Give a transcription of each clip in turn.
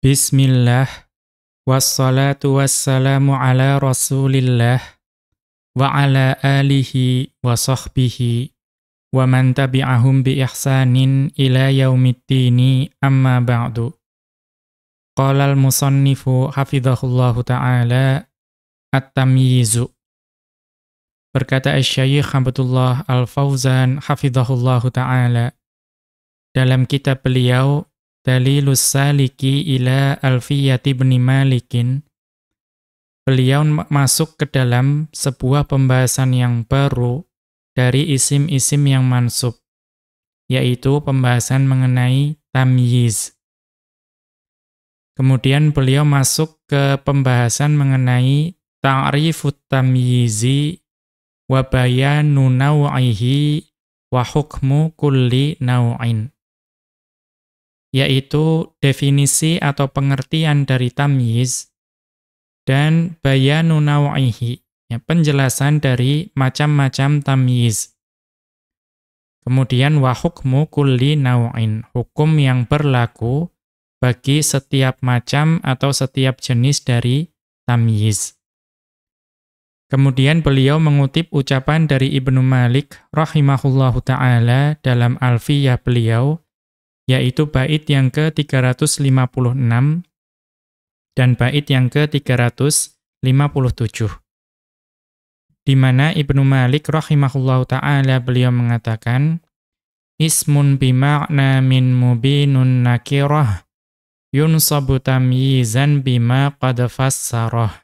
Bismillah, wassalatu wassalamu ala rasulillah, wa ala alihi wa sahbihi, wa man tabi'ahum bi ihsanin ila yaumiddini amma ba'du. Qala al-musannifu hafidhahullahu ta'ala at-tamyizu. Berkata Syekh Abdullah Al-Fauzan hafidhahullahu ta'ala dalam kitab beliau Dalilus saliki ila alfiyati bni malikin. Beliau masuk ke dalam sebuah pembahasan yang baru dari isim-isim yang mansub, yaitu pembahasan mengenai tamyiz. Kemudian beliau masuk ke pembahasan mengenai ta'rifut tamyizi wa bayanu naw'ihi wa hukmu kulli naw'in yaitu definisi atau pengertian dari tamyiz dan bayanu naw'ihi, ya, penjelasan dari macam-macam tamyiz. Kemudian wa hukmu kulli naw'in, hukum yang berlaku bagi setiap macam atau setiap jenis dari tamyiz. Kemudian beliau mengutip ucapan dari Ibnu Malik rahimahullahu taala dalam Alfiyah beliau yaitu bait yang ke-356 dan bait yang ke-357. Di mana Ibnu Malik rahimahullahu taala beliau mengatakan ismun bima'na min mubinun nakirah yunsabu tamyizan bima qad fassarah.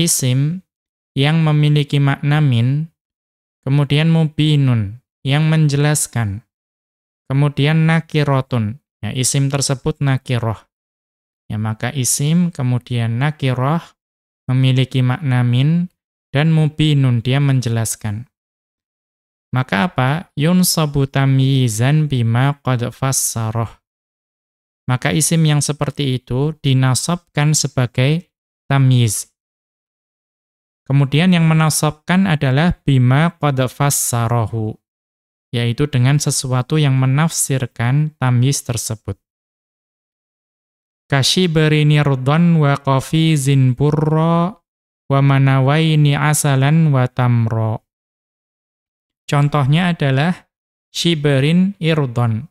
Isim yang memiliki makna min kemudian mubinun yang menjelaskan Kemudian nakirotun, ya isim tersebut nakiroh. Ya maka isim kemudian nakiroh memiliki makna min dan mubinun dia menjelaskan. Maka apa? Yunsabu tamyizan bima qad fassaroh. Maka isim yang seperti itu dinasabkan sebagai tamyiz. Kemudian yang menasabkan adalah bima qad yaitu dengan sesuatu yang menafsirkan tamyiz tersebut. Kashiberini rudon wa qafizin burra wa manawaini asalan wa tamro. Contohnya adalah shiberin irdon.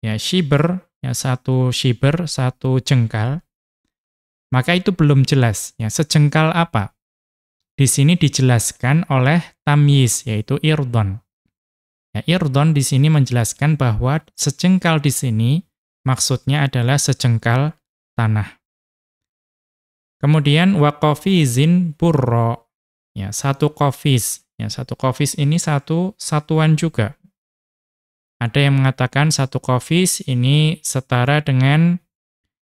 Ya, shiber, ya satu shiber, satu jengkal. Maka itu belum jelas, ya sejengkal apa? Di sini dijelaskan oleh tamyiz, yaitu irdon. Ya, irdon di sini menjelaskan bahwa sejengkal di sini maksudnya adalah sejengkal tanah. Kemudian waqafizin burro. Ya, satu kofis. Ya, satu kofis ini satu satuan juga. Ada yang mengatakan satu kofis ini setara dengan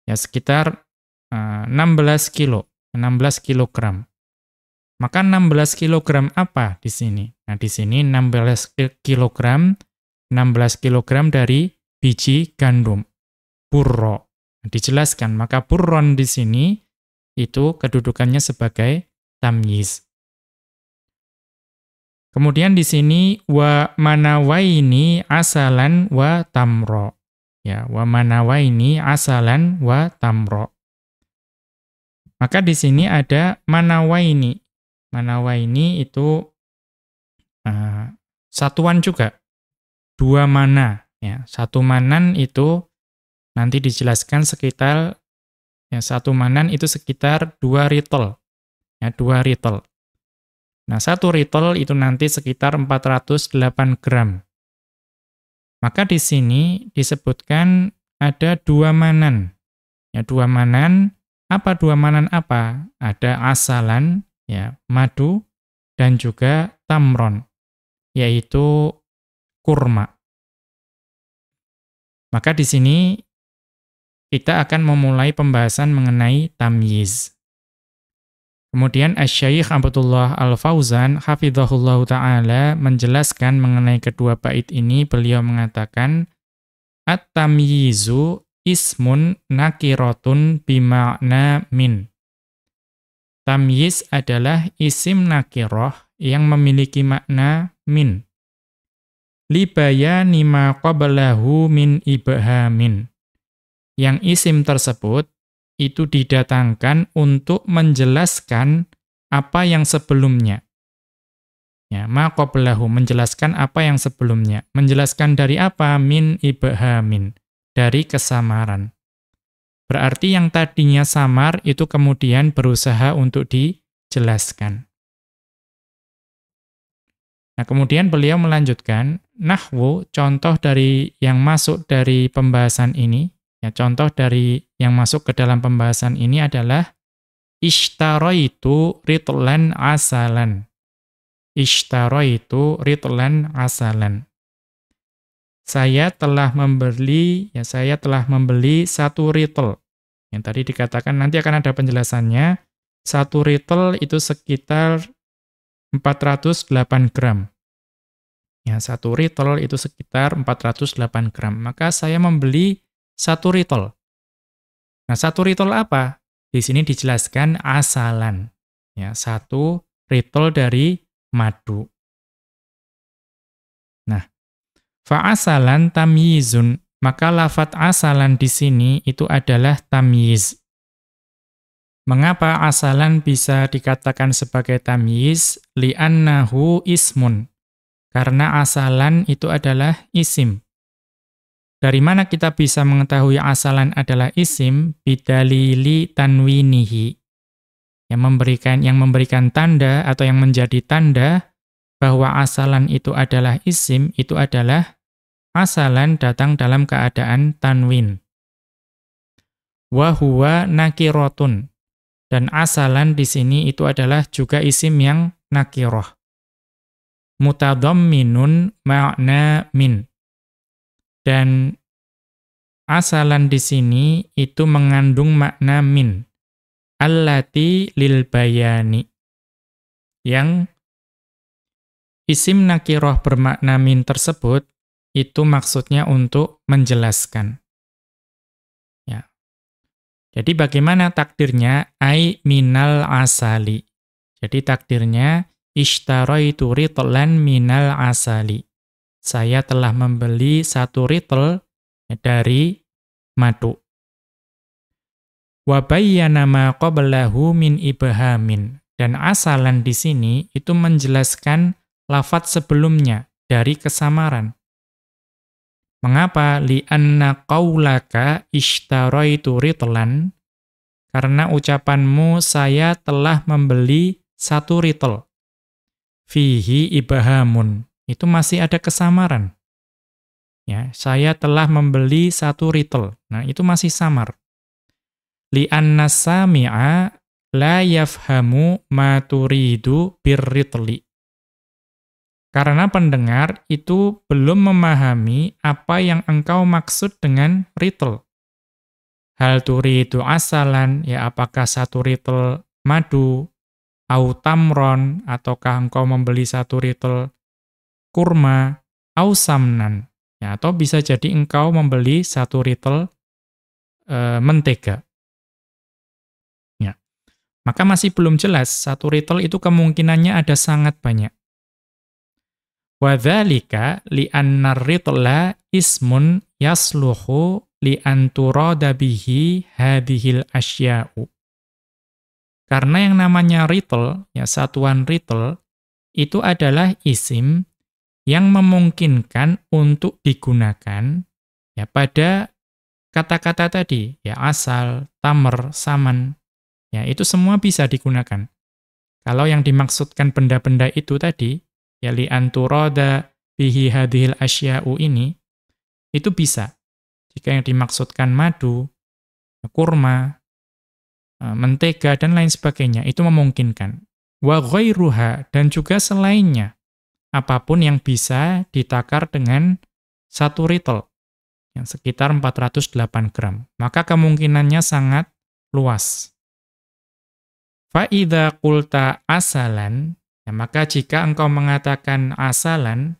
ya sekitar uh, 16 kilo, 16 kilogram. Maka 16 kg apa di sini? Nah, di sini 16 kg 16 kg dari biji gandum. Burro. Nah, dijelaskan, maka burron di sini itu kedudukannya sebagai tamyiz. Kemudian di sini wa manawaini asalan wa tamro. Ya, wa manawaini asalan wa tamro. Maka di sini ada manawaini Manawa ini itu uh, satuan juga. Dua mana. Ya. Satu manan itu nanti dijelaskan sekitar, ya, satu manan itu sekitar dua ritol. Ya, dua ritol. Nah, satu ritol itu nanti sekitar 408 gram. Maka di sini disebutkan ada dua manan. Ya, dua manan, apa dua manan apa? Ada asalan, ya, madu dan juga tamron, yaitu kurma. Maka di sini kita akan memulai pembahasan mengenai tamyiz. Kemudian Asy-Syaikh Abdullah Al-Fauzan hafizahullahu taala menjelaskan mengenai kedua bait ini beliau mengatakan at-tamyizu ismun nakiratun bima'na min. Tamyiz adalah isim nakiroh yang memiliki makna min. Libaya nima qablahu min ibhamin. yang isim tersebut itu didatangkan untuk menjelaskan apa yang sebelumnya. Ya, ma qablahu menjelaskan apa yang sebelumnya. Menjelaskan dari apa? Min ibhamin, dari kesamaran. Berarti yang tadinya samar itu kemudian berusaha untuk dijelaskan. Nah, kemudian beliau melanjutkan, nahwu, contoh dari yang masuk dari pembahasan ini, ya contoh dari yang masuk ke dalam pembahasan ini adalah ishtaraitu ritlan asalan. Ishtaraitu ritlan asalan. Saya telah membeli, ya saya telah membeli satu ritl. Yang tadi dikatakan nanti akan ada penjelasannya. Satu ritl itu sekitar 408 gram. Ya, satu ritl itu sekitar 408 gram. Maka saya membeli satu ritl. Nah, satu ritl apa? Di sini dijelaskan asalan. Ya, satu ritl dari madu. Nah, fa'asalan tamyizun, maka lafat asalan di sini itu adalah tamyiz. Mengapa asalan bisa dikatakan sebagai tamyiz? Li'annahu ismun. Karena asalan itu adalah isim. Dari mana kita bisa mengetahui asalan adalah isim? Bidalili tanwinihi yang memberikan yang memberikan tanda atau yang menjadi tanda bahwa asalan itu adalah isim itu adalah asalan datang dalam keadaan tanwin. Wa huwa nakirotun. Dan asalan di sini itu adalah juga isim yang nakiroh. Mutadhamminun ma'na min. Dan asalan di sini itu mengandung makna min allati lil bayani yang isim nakiroh bermakna min tersebut itu maksudnya untuk menjelaskan. Jadi bagaimana takdirnya ai minal asali. Jadi takdirnya ishtaraitu ritlan minal asali. Saya telah membeli satu ritl dari madu. Wa bayyana ma qablahu min ibhamin. Dan asalan di sini itu menjelaskan lafat sebelumnya dari kesamaran. Mengapa li'anna qaulaka ishtaraitu ritlan? Karena ucapanmu saya telah membeli satu ritl. Fihi ibhamun. Itu masih ada kesamaran. Ya, saya telah membeli satu ritl. Nah, itu masih samar li'anna sami'a la yafhamu ma turidu birritli. Karena pendengar itu belum memahami apa yang engkau maksud dengan ritl. Hal turidu asalan, ya apakah satu ritl madu, au tamron, ataukah engkau membeli satu ritl kurma, au samnan. Ya, atau bisa jadi engkau membeli satu ritl e, mentega. Maka masih belum jelas, satu ritol itu kemungkinannya ada sangat banyak. Wadhalika li'anna ritla ismun yasluhu li'an bihi hadhil asya'u. Karena yang namanya ritel, ya satuan ritel itu adalah isim yang memungkinkan untuk digunakan ya pada kata-kata tadi, ya asal, tamer, saman, ya itu semua bisa digunakan. Kalau yang dimaksudkan benda-benda itu tadi, ya li anturada bihi hadhil asya'u ini, itu bisa. Jika yang dimaksudkan madu, kurma, eh, mentega, dan lain sebagainya, itu memungkinkan. Wa ghairuha, dan juga selainnya. Apa pun yang bisa ditakar dengan satu ritl, yang sekitar 408 gram. Maka kemungkinannya sangat luas. Fa'idha kulta asalan, ya maka jika engkau mengatakan asalan,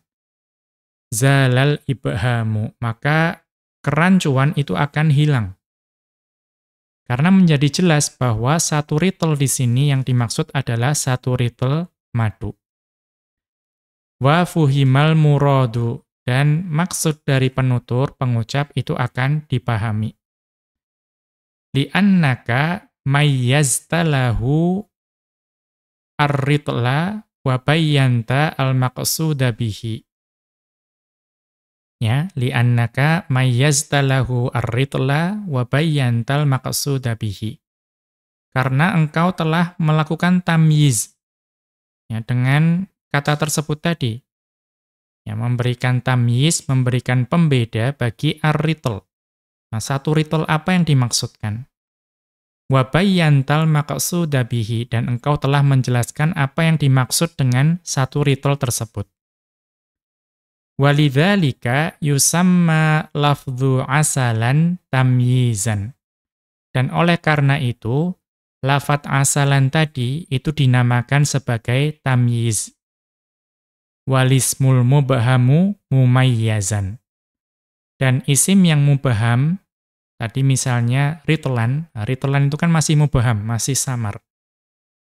zalal ibhamu, maka kerancuan itu akan hilang. Karena menjadi jelas bahwa satu ritl di sini yang dimaksud adalah satu ritl madu. Wa fuhimal muradu, dan maksud dari penutur, pengucap itu akan dipahami. li'annaka mayyaztalahu ar-ritla wa bayyanta al-maqsuda bihi. Ya, li'annaka mayyaztalahu ar-ritla wa bayyanta al-maqsuda bihi. Karena engkau telah melakukan tamyiz ya dengan kata tersebut tadi. Ya, memberikan tamyiz, memberikan pembeda bagi ar-ritl. Nah, satu ritl apa yang dimaksudkan? Wabayyantal maqsuda bihi dan engkau telah menjelaskan apa yang dimaksud dengan satu ritual tersebut. Walidzalika yusamma lafdhu asalan tamyizan. Dan oleh karena itu, lafat asalan tadi itu dinamakan sebagai tamyiz. Walismul mubahamu mumayyazan. Dan isim yang mubaham Tadi misalnya ritelan, nah, itu kan masih mubaham, masih samar.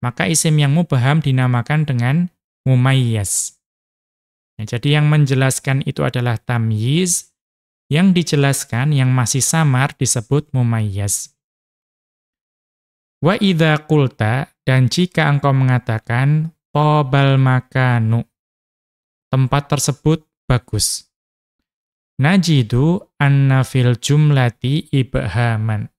Maka isim yang mubaham dinamakan dengan mumayyaz. Ya, jadi yang menjelaskan itu adalah tamyiz, yang dijelaskan yang masih samar disebut mumayyaz. Wa idza qulta dan jika engkau mengatakan tobal makanu tempat tersebut bagus najidu anna fil jumlati ibhaman.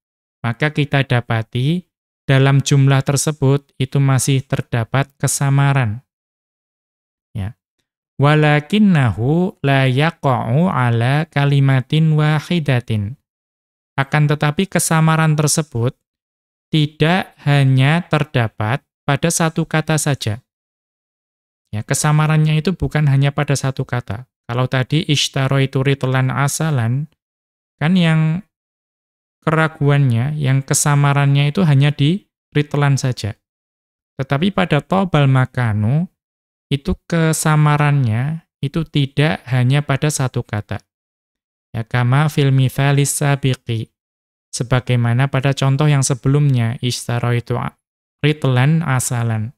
Maka kita dapati dalam jumlah tersebut itu masih terdapat kesamaran. Ya. Walakinnahu la yaqa'u ala kalimatin wahidatin. Akan tetapi kesamaran tersebut tidak hanya terdapat pada satu kata saja. Ya, kesamarannya itu bukan hanya pada satu kata. Kalau tadi itu ritlan asalan, kan yang keraguannya, yang kesamarannya itu hanya di ritlan saja. Tetapi pada tobal makanu, itu kesamarannya itu tidak hanya pada satu kata. Ya kama fil mithalis sabiqi. Sebagaimana pada contoh yang sebelumnya, itu ritlan asalan.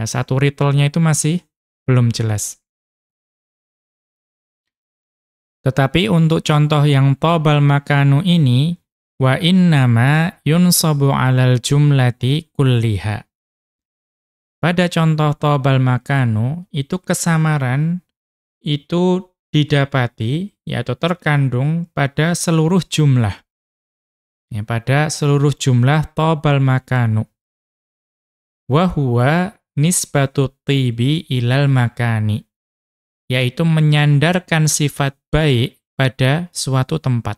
Ya, satu ritelnya itu masih belum jelas. Tetapi untuk contoh yang tobal makanu ini, wa innama yunsabu alal jumlati kulliha. Pada contoh tobal makanu, itu kesamaran itu didapati, yaitu terkandung pada seluruh jumlah. Ya, pada seluruh jumlah tobal makanu. Wahuwa nisbatut tibi ilal makani yaitu menyandarkan sifat baik pada suatu tempat.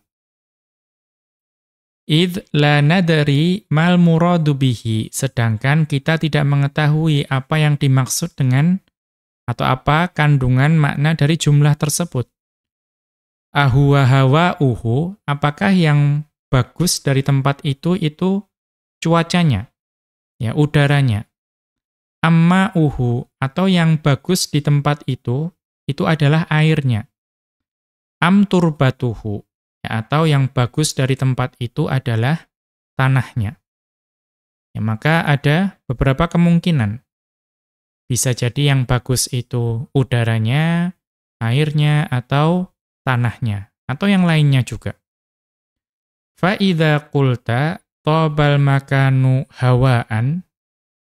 Id la nadari mal muradu bihi, sedangkan kita tidak mengetahui apa yang dimaksud dengan atau apa kandungan makna dari jumlah tersebut. Ahuwa hawa uhu, apakah yang bagus dari tempat itu itu cuacanya, ya udaranya. Amma uhu, atau yang bagus di tempat itu itu adalah airnya. Am turbatuhu, ya, atau yang bagus dari tempat itu adalah tanahnya. Ya, maka ada beberapa kemungkinan. Bisa jadi yang bagus itu udaranya, airnya, atau tanahnya, atau yang lainnya juga. Fa'idha kulta tobal makanu hawaan,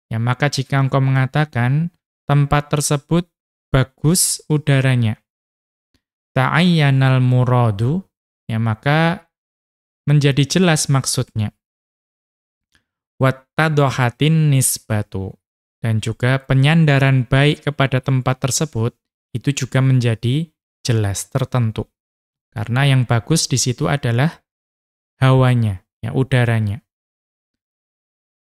ya maka jika engkau mengatakan tempat tersebut bagus udaranya. Ta'ayyanal muradu, ya maka menjadi jelas maksudnya. Wattadohatin nisbatu. Dan juga penyandaran baik kepada tempat tersebut, itu juga menjadi jelas, tertentu. Karena yang bagus di situ adalah hawanya, ya udaranya.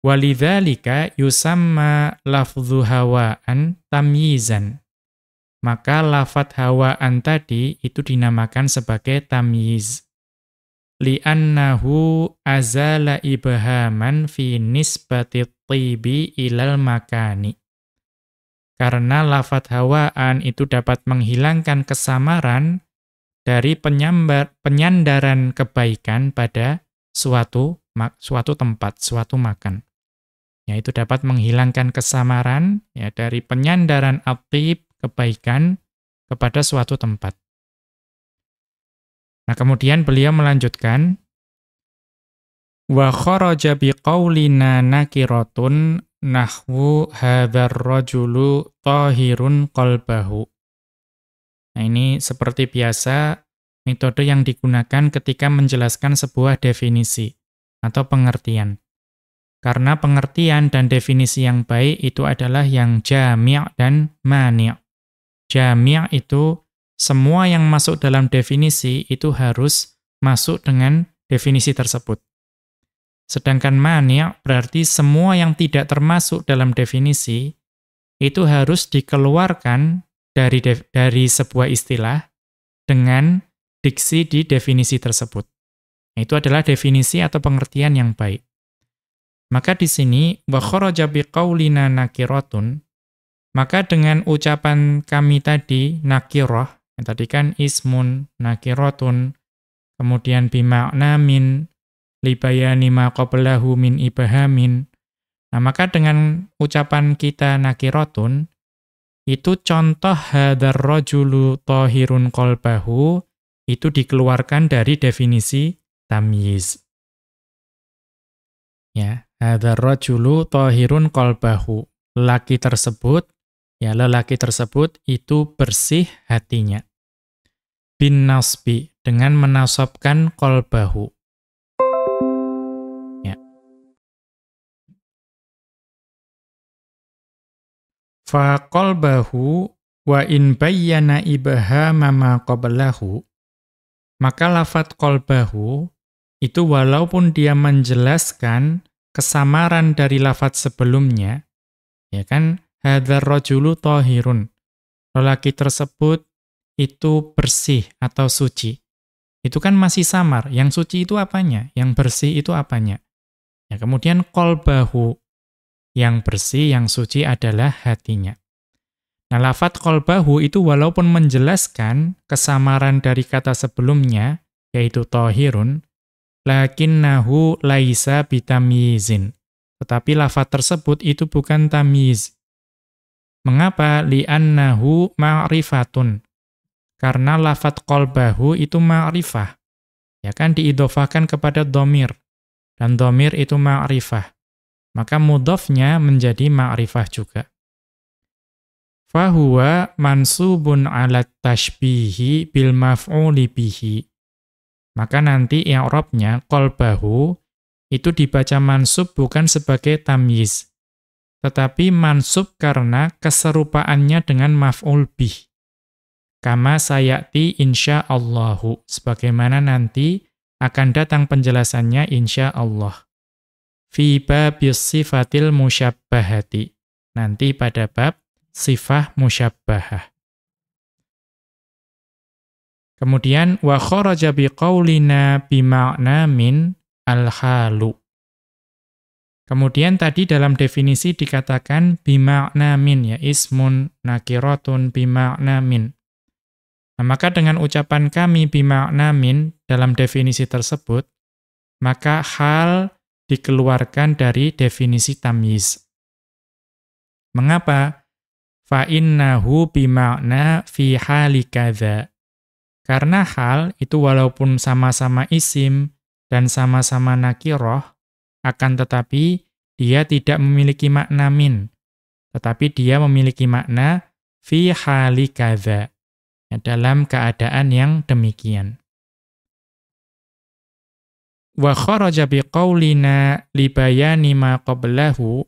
Walidzalika yusamma lafdhu hawaan tamyizan maka lafat hawaan tadi itu dinamakan sebagai tamyiz. Li'annahu azala ibhaman fi nisbati tibi ilal makani. Karena lafat hawaan itu dapat menghilangkan kesamaran dari penyambar, penyandaran kebaikan pada suatu suatu tempat, suatu makan. Yaitu dapat menghilangkan kesamaran ya dari penyandaran atib kebaikan kepada suatu tempat. Nah, kemudian beliau melanjutkan Wa kharaja biqaulina nakiratun nahwu hadzal rajulu tahirun qalbahu. Nah ini seperti biasa metode yang digunakan ketika menjelaskan sebuah definisi atau pengertian. Karena pengertian dan definisi yang baik itu adalah yang jami' dan mani'. Jami' itu semua yang masuk dalam definisi itu harus masuk dengan definisi tersebut. Sedangkan mani' berarti semua yang tidak termasuk dalam definisi itu harus dikeluarkan dari dari sebuah istilah dengan diksi di definisi tersebut. Itu adalah definisi atau pengertian yang baik. Maka di sini wa kharaja biqaulina nakiratun maka dengan ucapan kami tadi nakirah yang tadi kan ismun nakiratun kemudian bimakna min libayani ma qablahu min ibahamin nah maka dengan ucapan kita nakiratun itu contoh hadar rajulu tahirun qalbahu itu dikeluarkan dari definisi tamyiz. Ya, hadar rajulu tahirun qalbahu. Laki tersebut, ya lelaki tersebut itu bersih hatinya. Bin nasbi, dengan menasabkan qalbahu. Ya. Fa qalbahu wa in bayyana ibhama ma qablahu maka lafat kolbahu itu walaupun dia menjelaskan kesamaran dari lafat sebelumnya, ya kan, hadar rojulu tohirun. Lelaki tersebut itu bersih atau suci. Itu kan masih samar. Yang suci itu apanya? Yang bersih itu apanya? Ya, kemudian kolbahu. Yang bersih, yang suci adalah hatinya. Nah, lafat kolbahu itu walaupun menjelaskan kesamaran dari kata sebelumnya, yaitu tohirun, lakinnahu laisa bitamyizin. Tetapi lafat tersebut itu bukan tamyiz. Mengapa? Li'annahu ma'rifatun. Karena lafat kolbahu itu ma'rifah. Ya kan diidofahkan kepada domir. Dan domir itu ma'rifah. Maka mudofnya menjadi ma'rifah juga fahuwa mansubun ala tashbihi bil maf'uli bihi. Maka nanti i'rabnya qalbahu itu dibaca mansub bukan sebagai tamyiz, tetapi mansub karena keserupaannya dengan maf'ul bih. Kama sayati insyaallahu, sebagaimana nanti akan datang penjelasannya insyaallah. Fi babis sifatil musyabbahati. Nanti pada bab sifah musyabbahah. Kemudian wa kharaja biqaulina bima'na min al-halu. Kemudian tadi dalam definisi dikatakan bima'na min ya ismun nakiratun bima'na min. Nah, maka dengan ucapan kami bima'na min dalam definisi tersebut maka hal dikeluarkan dari definisi tamyiz. Mengapa? fa innahu bima'na fi hali kadza. Karena hal itu walaupun sama-sama isim dan sama-sama nakiroh, akan tetapi dia tidak memiliki makna min, tetapi dia memiliki makna fi hali kadza, ya, dalam keadaan yang demikian. Wa kharaja biqaulina libayani ma qablahu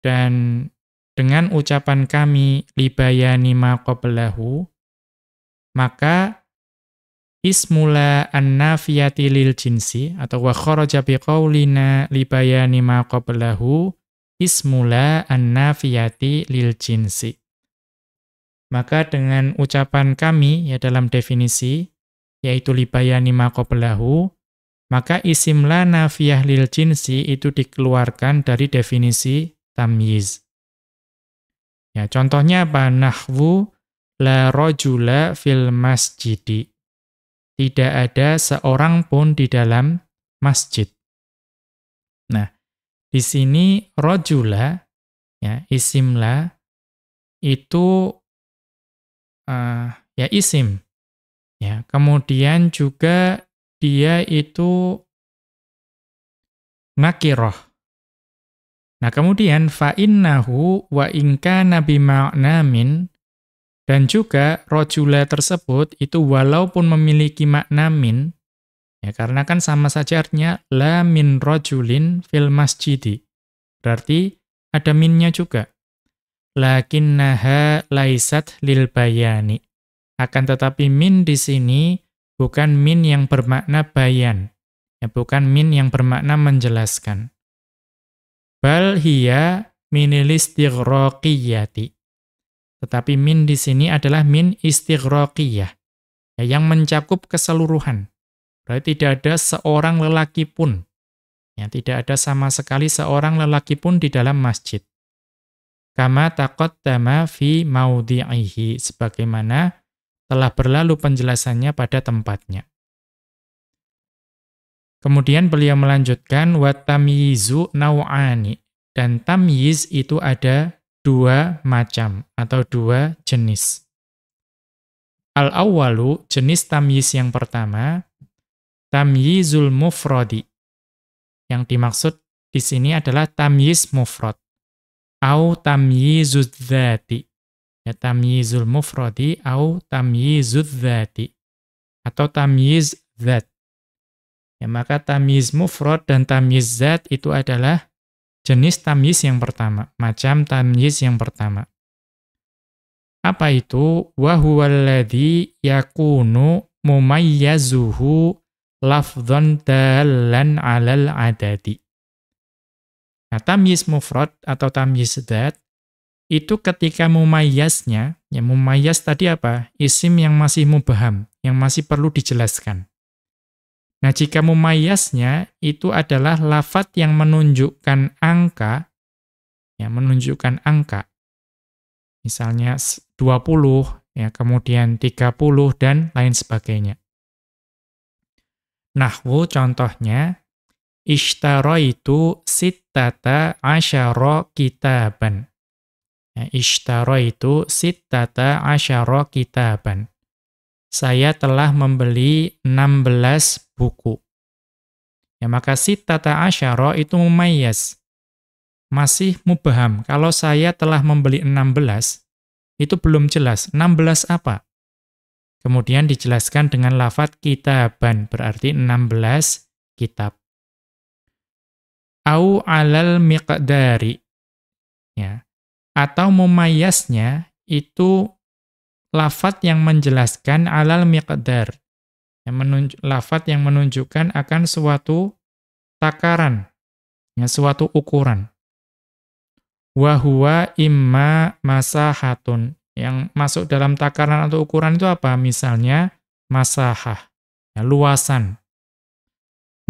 dan dengan ucapan kami libayani ma qablahu maka ismula an-nafiyati lil jinsi atau wa kharaja biqaulina libayani ma qablahu ismula an-nafiyati lil jinsi maka dengan ucapan kami ya dalam definisi yaitu libayani ma qablahu maka isim la nafiyah lil jinsi itu dikeluarkan dari definisi tamyiz Ya, contohnya apa? Nahwu la rojula fil masjidi. Tidak ada seorang pun di dalam masjid. Nah, di sini rojula, ya, isim la, itu uh, ya isim. Ya, kemudian juga dia itu nakiroh. Nah kemudian fa'innahu wa inka nabi ma'namin dan juga rojula tersebut itu walaupun memiliki makna min, ya karena kan sama saja artinya la min rojulin fil masjidi. Berarti ada minnya juga. Lakinnaha laisat lil bayani. Akan tetapi min di sini bukan min yang bermakna bayan. Ya, bukan min yang bermakna menjelaskan. Bal hiya minil istighraqiyati. Tetapi min di sini adalah min istighraqiyah. Ya, yang mencakup keseluruhan. Berarti tidak ada seorang lelaki pun. Ya, tidak ada sama sekali seorang lelaki pun di dalam masjid. Kama taqaddama fi maudhi'ihi sebagaimana telah berlalu penjelasannya pada tempatnya. Kemudian beliau melanjutkan wa tamyizu nau'ani dan tamyiz itu ada dua macam atau dua jenis. Al-awwalu jenis tamyiz yang pertama tamyizul mufradi. Yang dimaksud di sini adalah tamyiz mufrad au tamyizuz dzati. Ya tamyizul mufradi au tamyizuz dzati atau tamyiz dzat. Ya, maka tamyiz mufrad dan tamyiz zat itu adalah jenis tamyiz yang pertama, macam tamyiz yang pertama. Apa itu? Wa huwallazi yakunu mumayyazuhu lafdhan dalan 'alal adadi. Nah, tamyiz mufrad atau tamyiz zat itu ketika mumayyaznya, ya mumayyaz tadi apa? Isim yang masih mubaham, yang masih perlu dijelaskan. Nah, jika mumayyaznya itu adalah lafat yang menunjukkan angka, ya menunjukkan angka. Misalnya 20, ya kemudian 30 dan lain sebagainya. Nahwu contohnya, ishtara itu sittata asyara kitaban. Ya, ishtara itu sittata asyara kitaban saya telah membeli 16 buku. Ya, maka sitata asyara itu mumayyaz. Masih mubaham. Kalau saya telah membeli 16, itu belum jelas. 16 apa? Kemudian dijelaskan dengan lafat kitaban, berarti 16 kitab. Au alal miqdari. Ya. Atau mumayyaznya itu lafat yang menjelaskan alal miqdar. Yang menunj lafat yang menunjukkan akan suatu takaran, ya, suatu ukuran. Wahuwa imma masahatun. Yang masuk dalam takaran atau ukuran itu apa? Misalnya masahah, ya, luasan.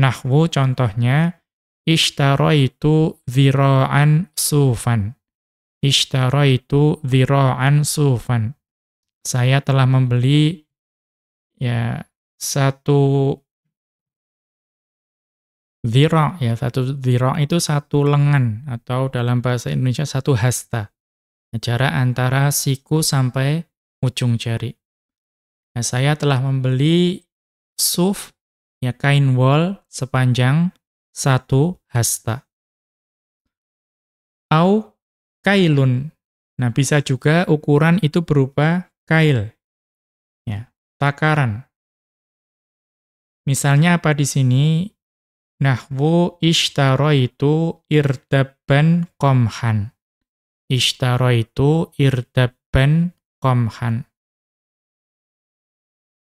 Nahwu contohnya, ishtara itu zira'an sufan. Ishtara itu zira'an sufan saya telah membeli ya satu dhira ya satu dhira itu satu lengan atau dalam bahasa Indonesia satu hasta. Jarak antara siku sampai ujung jari. Nah, saya telah membeli suf ya kain wol sepanjang satu hasta. Au kailun. Nah bisa juga ukuran itu berupa kail. Ya, takaran. Misalnya apa di sini? Nahwu ishtaraitu irdabban qomhan. Ishtaraitu irdabban qomhan.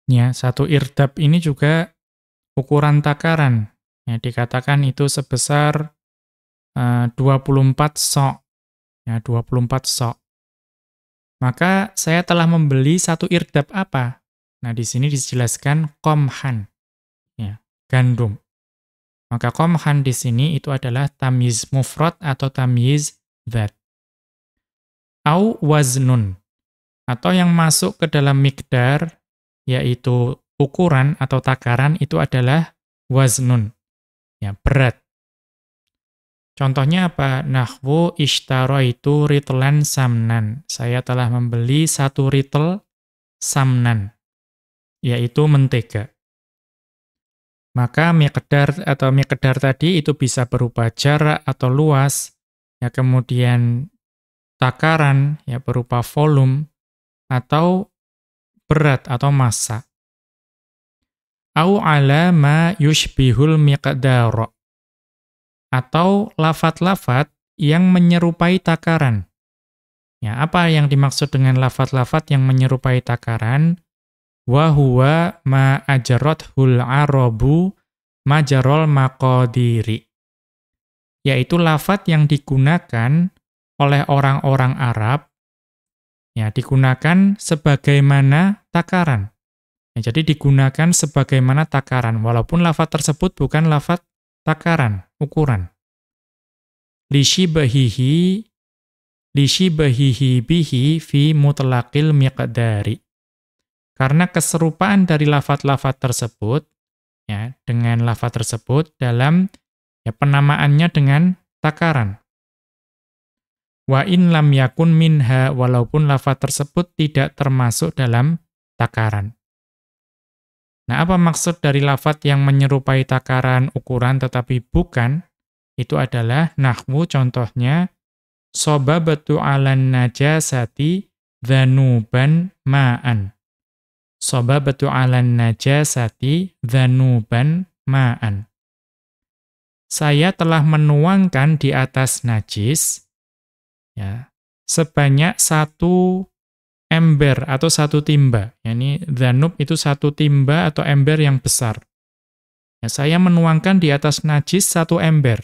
Ya, satu irdab ini juga ukuran takaran. Ya, dikatakan itu sebesar uh, 24 sok. Ya, 24 sok. Maka saya telah membeli satu irdab apa? Nah, di sini dijelaskan komhan. Ya, gandum. Maka komhan di sini itu adalah tamyiz mufrad atau tamyiz that. Au waznun. Atau yang masuk ke dalam mikdar, yaitu ukuran atau takaran, itu adalah waznun. Ya, berat. Contohnya apa? Nahwu ishtara itu ritlan samnan. Saya telah membeli satu ritel samnan, yaitu mentega. Maka miqdar atau miqdar tadi itu bisa berupa jarak atau luas, ya kemudian takaran ya berupa volume atau berat atau massa. Au ala ma yushbihul miqdar. Atau lafat-lafat yang menyerupai takaran. Ya, apa yang dimaksud dengan lafat-lafat yang menyerupai takaran? Wa huwa ma hul arabu majarol maqadiri. Yaitu lafat yang digunakan oleh orang-orang Arab ya digunakan sebagaimana takaran. Ya, jadi digunakan sebagaimana takaran walaupun lafat tersebut bukan lafat takaran, ukuran. Lishibahihi lishibahihi bihi fi mutlaqil miqdari. Karena keserupaan dari lafat-lafat tersebut ya dengan lafat tersebut dalam ya penamaannya dengan takaran. Wa in lam yakun minha walaupun lafat tersebut tidak termasuk dalam takaran. Nah, apa maksud dari lafat yang menyerupai takaran ukuran tetapi bukan? Itu adalah nahwu contohnya sobabatu 'alan najasati dhanuban ma'an sobabatu 'alan najasati dhanuban ma'an. Saya telah menuangkan di atas najis ya, sebanyak satu ember atau satu timba. Yani dhanub itu satu timba atau ember yang besar. Ya, saya menuangkan di atas najis satu ember.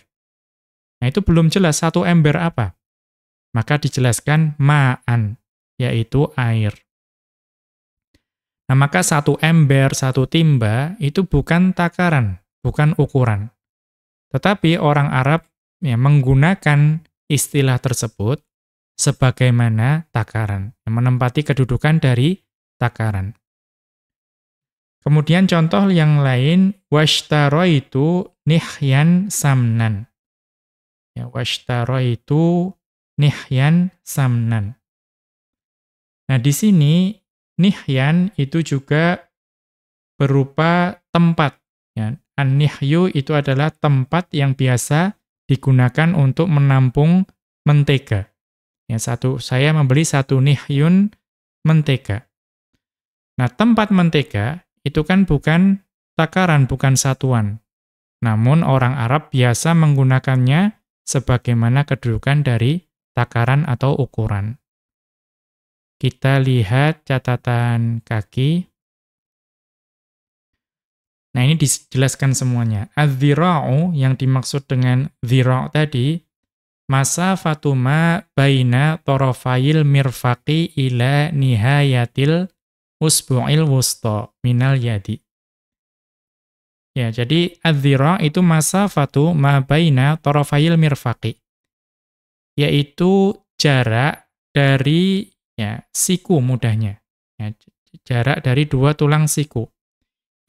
Nah itu belum jelas satu ember apa. Maka dijelaskan ma'an, yaitu air. Nah, maka satu ember, satu timba itu bukan takaran, bukan ukuran. Tetapi orang Arab ya, menggunakan istilah tersebut sebagaimana takaran, menempati kedudukan dari takaran. Kemudian contoh yang lain, washtaro itu nihyan samnan. Ya, washtaro itu nihyan samnan. Nah, di sini Nihyan itu juga berupa tempat. Ya. An-nihyu itu adalah tempat yang biasa digunakan untuk menampung mentega. Ya, satu, saya membeli satu nihyun mentega. Nah, tempat mentega itu kan bukan takaran, bukan satuan. Namun orang Arab biasa menggunakannya sebagaimana kedudukan dari takaran atau ukuran. Kita lihat catatan kaki. Nah, ini dijelaskan semuanya. Az-zira'u yang dimaksud dengan zira' tadi masa fatuma baina torofail mirfaqi ila nihayatil usbu'il wusta minal yadi. Ya, jadi az-zira' itu masa fatu ma baina torofail mirfaqi. Yaitu jarak dari ya siku mudahnya ya, jarak dari dua tulang siku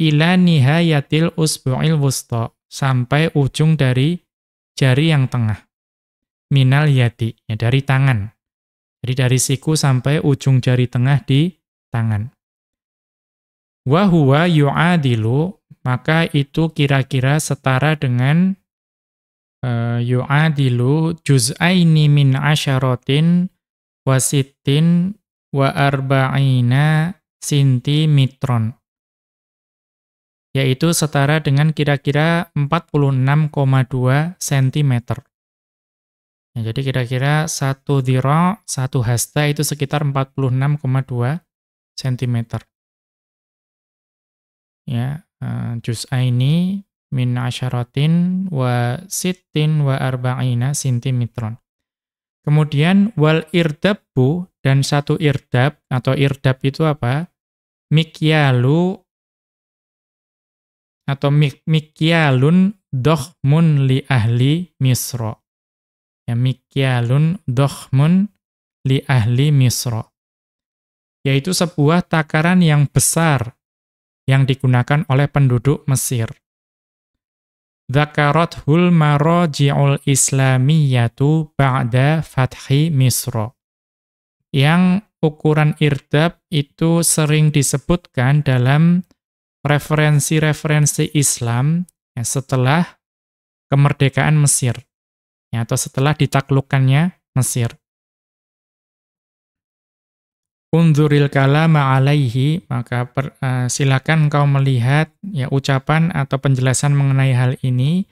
ila nihayatil usbu'il wusta sampai ujung dari jari yang tengah minal yadi ya dari tangan. Jadi dari siku sampai ujung jari tengah di tangan. Wa huwa yu'adilu maka itu kira-kira setara dengan uh, yu'adilu juz'aini min asyaratin wasitin wa arba'ina mitron yaitu setara dengan kira-kira 46,2 cm. Ya, jadi kira-kira satu dhira, satu hasta itu sekitar 46,2 cm. Ya, uh, juz'aini min asyaratin wa sittin wa arba'ina sentimetron. Kemudian wal irdabbu dan satu irdab atau irdab itu apa? Mikyalu atau mik mikyalun dohmun li ahli misro. Ya, mikyalun dohmun li ahli misro. Yaitu sebuah takaran yang besar yang digunakan oleh penduduk Mesir. Dzakarathul maraji'ul islamiyatu ba'da fathi Misra. Yang ukuran irdab itu sering disebutkan dalam referensi-referensi Islam ya, setelah kemerdekaan Mesir ya, atau setelah ditaklukkannya Mesir. Unzuril kalama alaihi, maka per, uh, silakan kau melihat ya ucapan atau penjelasan mengenai hal ini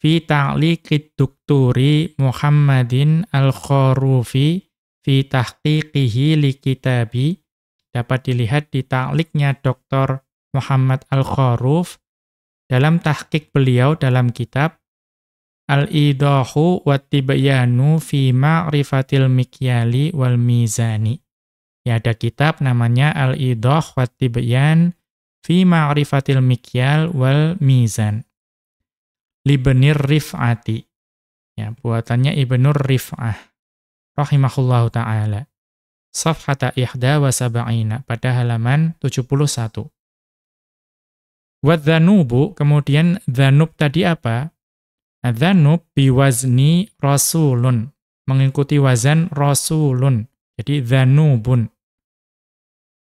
fi ta'liqid dukturi Muhammadin al-Kharufi fi tahqiqihi li kitabi dapat dilihat di ta'liqnya Dr. Muhammad al-Kharuf dalam tahqiq beliau dalam kitab Al-Idahu wa Tibyanu fi Ma'rifatil Mikyali wal Mizani Ya ada kitab namanya Al-Idah wa Tibyan fi Ma'rifatil Mikyal wal Mizan. Libenir Rif'ati. Ya, buatannya Ibnur Rif'ah. Rahimahullahu ta'ala. Safhata ihda wa sab'ina pada halaman 71. Wadzanubu, kemudian dzanub tadi apa? Dzanub biwazni rasulun. Mengikuti wazan rasulun. Jadi dzanubun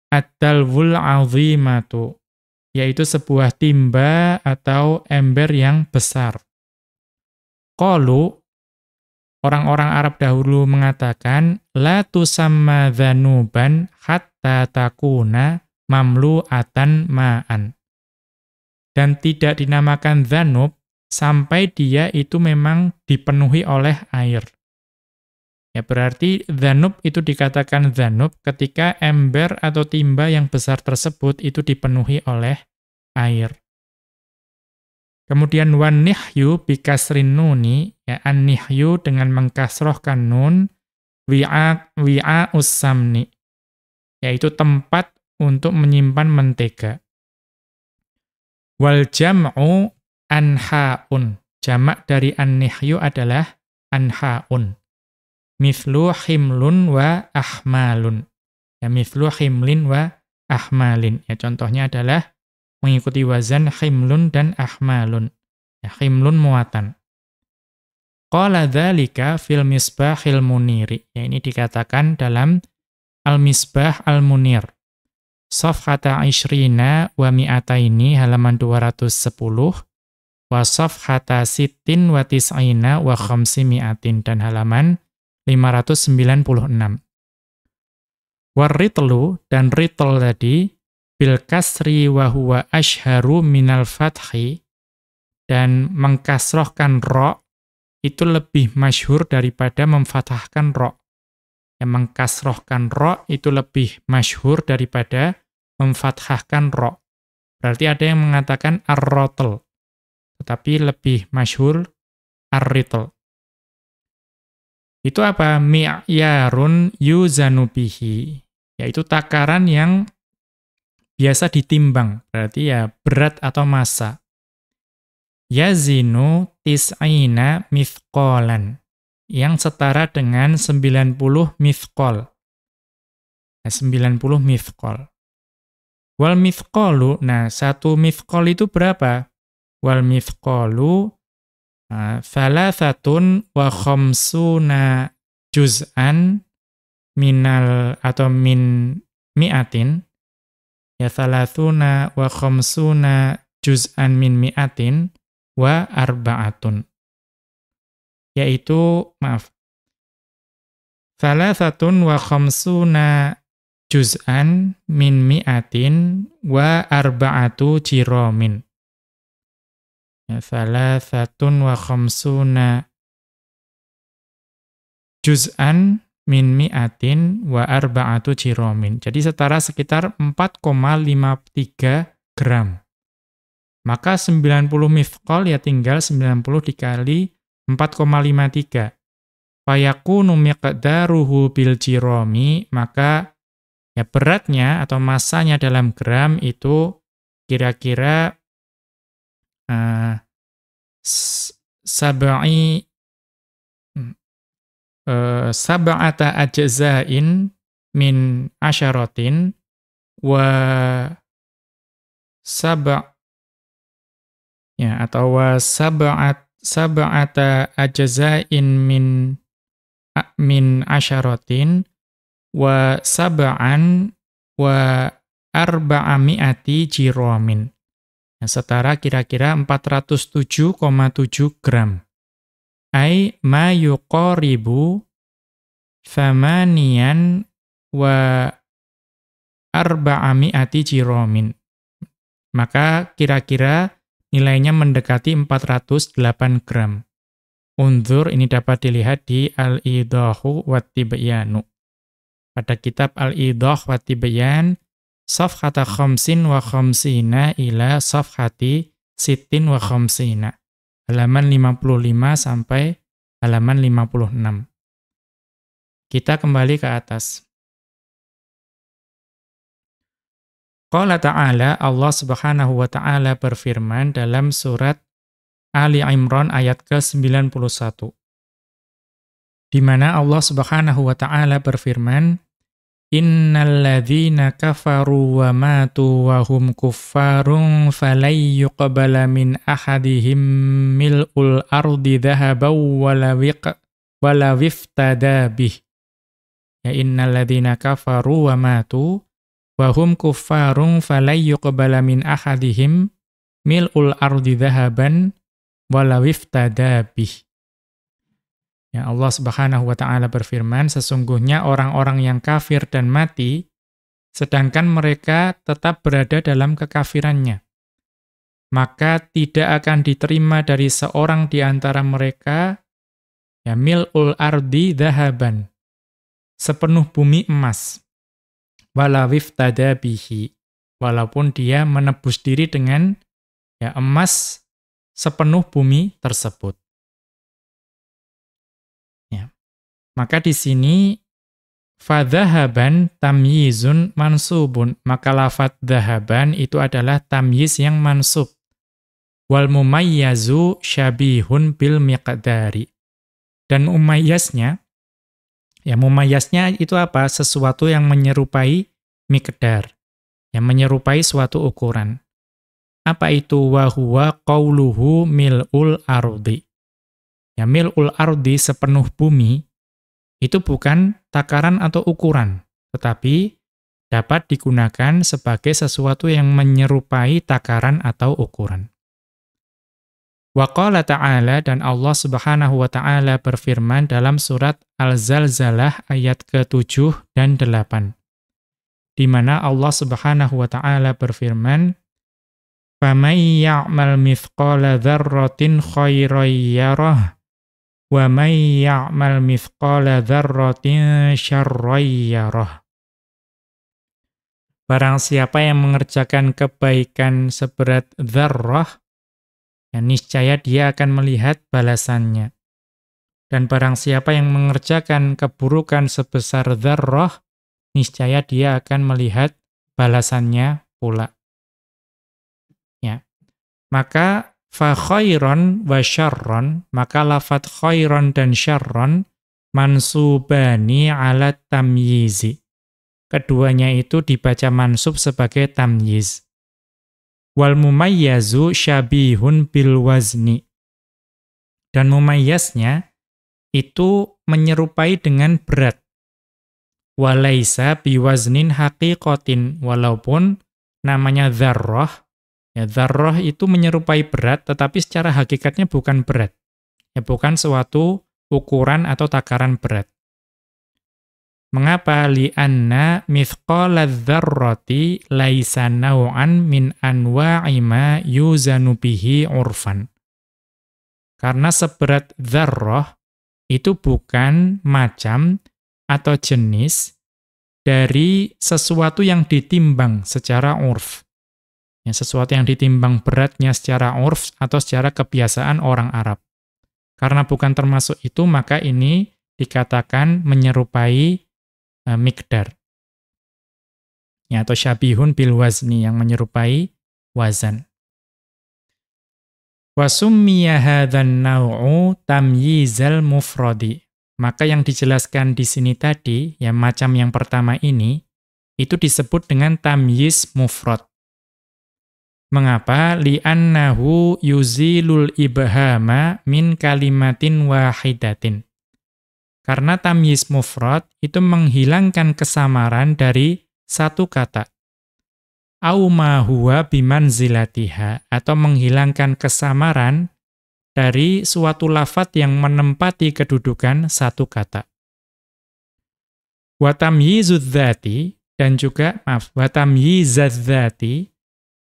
at-talwul azimatu, yaitu sebuah timba atau ember yang besar. Qalu orang-orang Arab dahulu mengatakan la tusamma dzanuban hatta takuna mamlu'atan ma'an. Dan tidak dinamakan dzanub sampai dia itu memang dipenuhi oleh air. Ya berarti zanub itu dikatakan zanub ketika ember atau timba yang besar tersebut itu dipenuhi oleh air. Kemudian wan nihyu bikasrin nuni, ya an nihyu dengan mengkasrohkan nun, wi'a wi'a usamni, yaitu tempat untuk menyimpan mentega. Wal jam'u anha'un. Jamak dari an nihyu adalah anha'un mithlu himlun wa ahmalun. Ya, mithlu himlin wa ahmalin. Ya, contohnya adalah mengikuti wazan himlun dan ahmalun. Ya, himlun muatan. Qala dzalika fil misbahil muniri. Ya, ini dikatakan dalam Al-Misbah Al-Munir. Safhata ishrina wa mi'ataini halaman 210 wa safhata sittin wa tis'ina wa khamsi mi'atin dan halaman 596. Warritlu dan ritl tadi bil kasri wa huwa ashharu minal fathi dan mengkasrohkan ro itu lebih masyhur daripada memfathahkan ro. Yang mengkasrohkan ro itu lebih masyhur daripada memfathahkan ro. Berarti ada yang mengatakan ar-rotl, tetapi lebih masyhur ar-ritl. Itu apa? Mi'yarun yuzanubihi. Yaitu takaran yang biasa ditimbang. Berarti ya berat atau massa. Yazinu tis'ina mithqalan. Yang setara dengan 90 mithqal. Nah, 90 mithqal. Wal mithqalu, nah satu mithqal itu berapa? Wal mithqalu Thalathatun wa khamsuna juz'an minal atau min mi'atin. Ya thalathuna wa khamsuna juz'an min mi'atin wa arba'atun. Yaitu maaf. Thalathatun wa khamsuna juz'an min mi'atin wa arba'atu jiromin Ya, thalathatun wa khamsuna juz'an min mi'atin wa arba'atu ciromin. Jadi setara sekitar 4,53 gram. Maka 90 mithqal ya tinggal 90 dikali 4,53. Fayakunu miqdaruhu bil ciromi, maka ya beratnya atau masanya dalam gram itu kira-kira uh, sab'i uh, sab'ata ajza'in min asyaratin wa sab' ya atau wa sab'at sab'ata ajza'in min min asyaratin wa sab'an wa arba'ami'ati jiramin Yang setara kira-kira 407,7 gram. Ai ma yuqaribu famanian wa arba'ami'ati jiromin. Maka kira-kira nilainya mendekati 408 gram. Unzur ini dapat dilihat di Al-Idahu wa Tibyanu. Pada kitab Al-Idah wa Tibyan, safhata khamsin wa khamsina ila safhati sitin wa khamsina. Halaman 55 sampai halaman 56. Kita kembali ke atas. Qala ta'ala, Allah subhanahu wa ta'ala berfirman dalam surat Ali Imran ayat ke-91. Di mana Allah Subhanahu wa taala berfirman, Innal ladzina kafaru wa matu wa hum kuffarun falay yuqbala min ahadihim mil'ul ardi dhahabaw wala wala wiftada bih. Ya innal ladzina kafaru wa matu wa hum kuffarun falay yuqbala min ahadihim mil'ul ardi dhahaban walawiftabih. Ya Allah Subhanahu wa taala berfirman, sesungguhnya orang-orang yang kafir dan mati sedangkan mereka tetap berada dalam kekafirannya. Maka tidak akan diterima dari seorang di antara mereka ya mil'ul ardi dhahaban sepenuh bumi emas walawiftabihi walaupun dia menebus diri dengan ya emas sepenuh bumi tersebut. Maka di sini fadhahaban tamyizun mansubun. Maka lafat dhahaban itu adalah tamyiz yang mansub. Wal mumayyazu syabihun bil miqdari. Dan umayyaznya ya mumayyaznya itu apa? Sesuatu yang menyerupai miqdar. Yang menyerupai suatu ukuran. Apa itu wahuwa qauluhu mil'ul ardi? Ya mil'ul ardi sepenuh bumi itu bukan takaran atau ukuran, tetapi dapat digunakan sebagai sesuatu yang menyerupai takaran atau ukuran. Wa qala ta'ala dan Allah Subhanahu wa taala berfirman dalam surat Al-Zalzalah ayat ke-7 dan 8. Di mana Allah Subhanahu wa taala berfirman, فَمَنْ يَعْمَلْ مِثْقَالَ ذَرَّةٍ خَيْرًا يَرَهُ wa may ya'mal mithqala dzarratin Barang siapa yang mengerjakan kebaikan seberat dzarrah ya niscaya dia akan melihat balasannya. Dan barang siapa yang mengerjakan keburukan sebesar dzarrah niscaya dia akan melihat balasannya pula. Ya maka fa khairon wa syarron, maka lafat khairon dan syarron mansubani ala tamyizi. Keduanya itu dibaca mansub sebagai tamyiz. Wal mumayyazu syabihun bil wazni. Dan mumayyaznya itu menyerupai dengan berat. Walaisa biwaznin haqiqatin, walaupun namanya dzarrah Ya, dzarrah itu menyerupai berat, tetapi secara hakikatnya bukan berat. Ya, bukan suatu ukuran atau takaran berat. Mengapa? Lianna mithqala dzarrati laisa naw'an min anwa'i ma yuzanu bihi urfan. Karena seberat dzarrah itu bukan macam atau jenis dari sesuatu yang ditimbang secara urf. Ya, sesuatu yang ditimbang beratnya secara urf atau secara kebiasaan orang Arab. Karena bukan termasuk itu, maka ini dikatakan menyerupai uh, mikdar. Ya, atau syabihun bil wazni, yang menyerupai wazan. Wasummiya hadhan naw'u tamyizal mufradi. Maka yang dijelaskan di sini tadi, ya macam yang pertama ini, itu disebut dengan tamyiz mufrad. Mengapa? Li'annahu yuzilul ibhama min kalimatin wahidatin. Karena tamyiz mufrad itu menghilangkan kesamaran dari satu kata. au ma huwa bimanzilatiha atau menghilangkan kesamaran dari suatu lafat yang menempati kedudukan satu kata. Wa dan juga maaf wa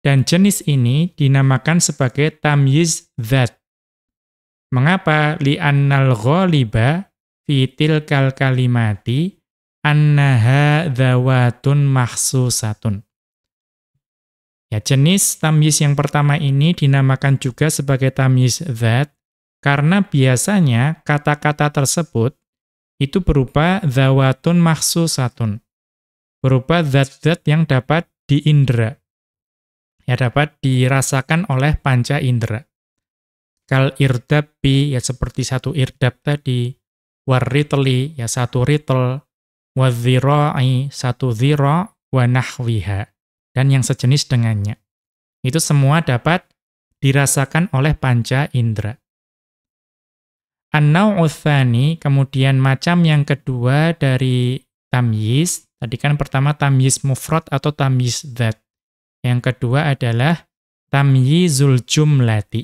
dan jenis ini dinamakan sebagai tamyiz dzat. Mengapa li'annal ghaliba fi tilkal kalimati annaha dzawatun mahsusatun. Ya, jenis tamyiz yang pertama ini dinamakan juga sebagai tamyiz zat karena biasanya kata-kata tersebut itu berupa zawatun mahsusatun. Berupa zat-zat yang dapat diindra. Ya, dapat dirasakan oleh panca indera. Kal irdabi, ya seperti satu irdab tadi. Warritli, ya satu ritl. Wadhira'i, satu dhira' wa nahwiha dan yang sejenis dengannya. Itu semua dapat dirasakan oleh panca indera. An-naw'uthani, kemudian macam yang kedua dari tamyiz, tadi kan pertama tamyiz mufrad atau tamyiz dzat. Yang kedua adalah tamyizul jumlati,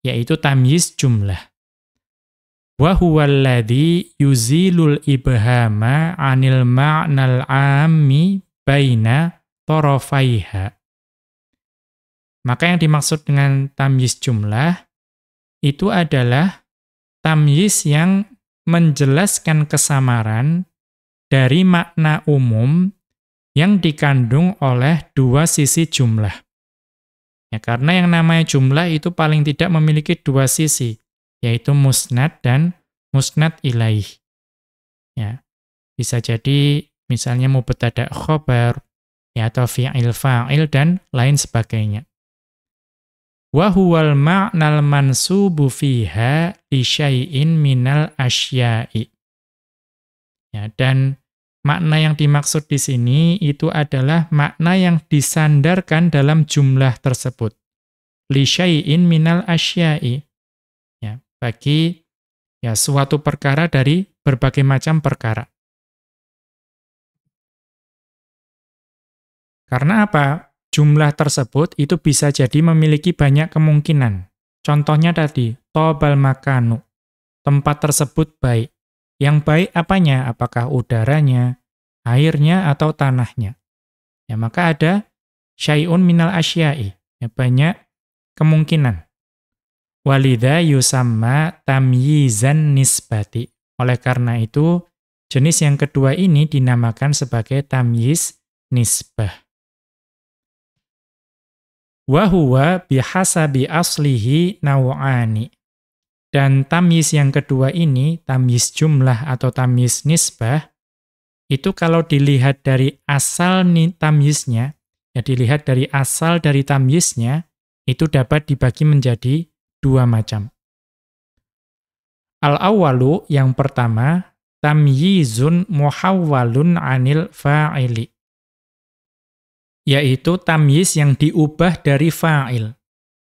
yaitu tamyiz jumlah. Wa yuzilul ibhama 'anil ma'nal 'ammi baina torofaiha. Maka yang dimaksud dengan tamyiz jumlah itu adalah tamyiz yang menjelaskan kesamaran dari makna umum yang dikandung oleh dua sisi jumlah. Ya, karena yang namanya jumlah itu paling tidak memiliki dua sisi, yaitu musnad dan musnad ilaih. Ya, bisa jadi misalnya mubtada khobar, ya atau fi'il fa'il dan lain sebagainya. Wa huwal ma'nal mansubu fiha li syai'in minal asya'i. Ya, dan makna yang dimaksud di sini itu adalah makna yang disandarkan dalam jumlah tersebut. Li syai'in minal asya'i. Ya, bagi ya suatu perkara dari berbagai macam perkara. Karena apa? Jumlah tersebut itu bisa jadi memiliki banyak kemungkinan. Contohnya tadi, tobal makanu. Tempat tersebut baik. Yang baik apanya? Apakah udaranya, airnya, atau tanahnya? Ya, maka ada syai'un minal asyai. Ya, banyak kemungkinan. Walidha yusamma tamyizan nisbati. Oleh karena itu, jenis yang kedua ini dinamakan sebagai tamyiz nisbah. Wahuwa bihasabi aslihi naw'ani. Dan tamyiz yang kedua ini, tamyiz jumlah atau tamyiz nisbah, itu kalau dilihat dari asal tamyiznya, ya dilihat dari asal dari tamyiznya, itu dapat dibagi menjadi dua macam. Al-awalu yang pertama, tamyizun muhawwalun anil fa'ili yaitu tamyiz yang diubah dari fa'il.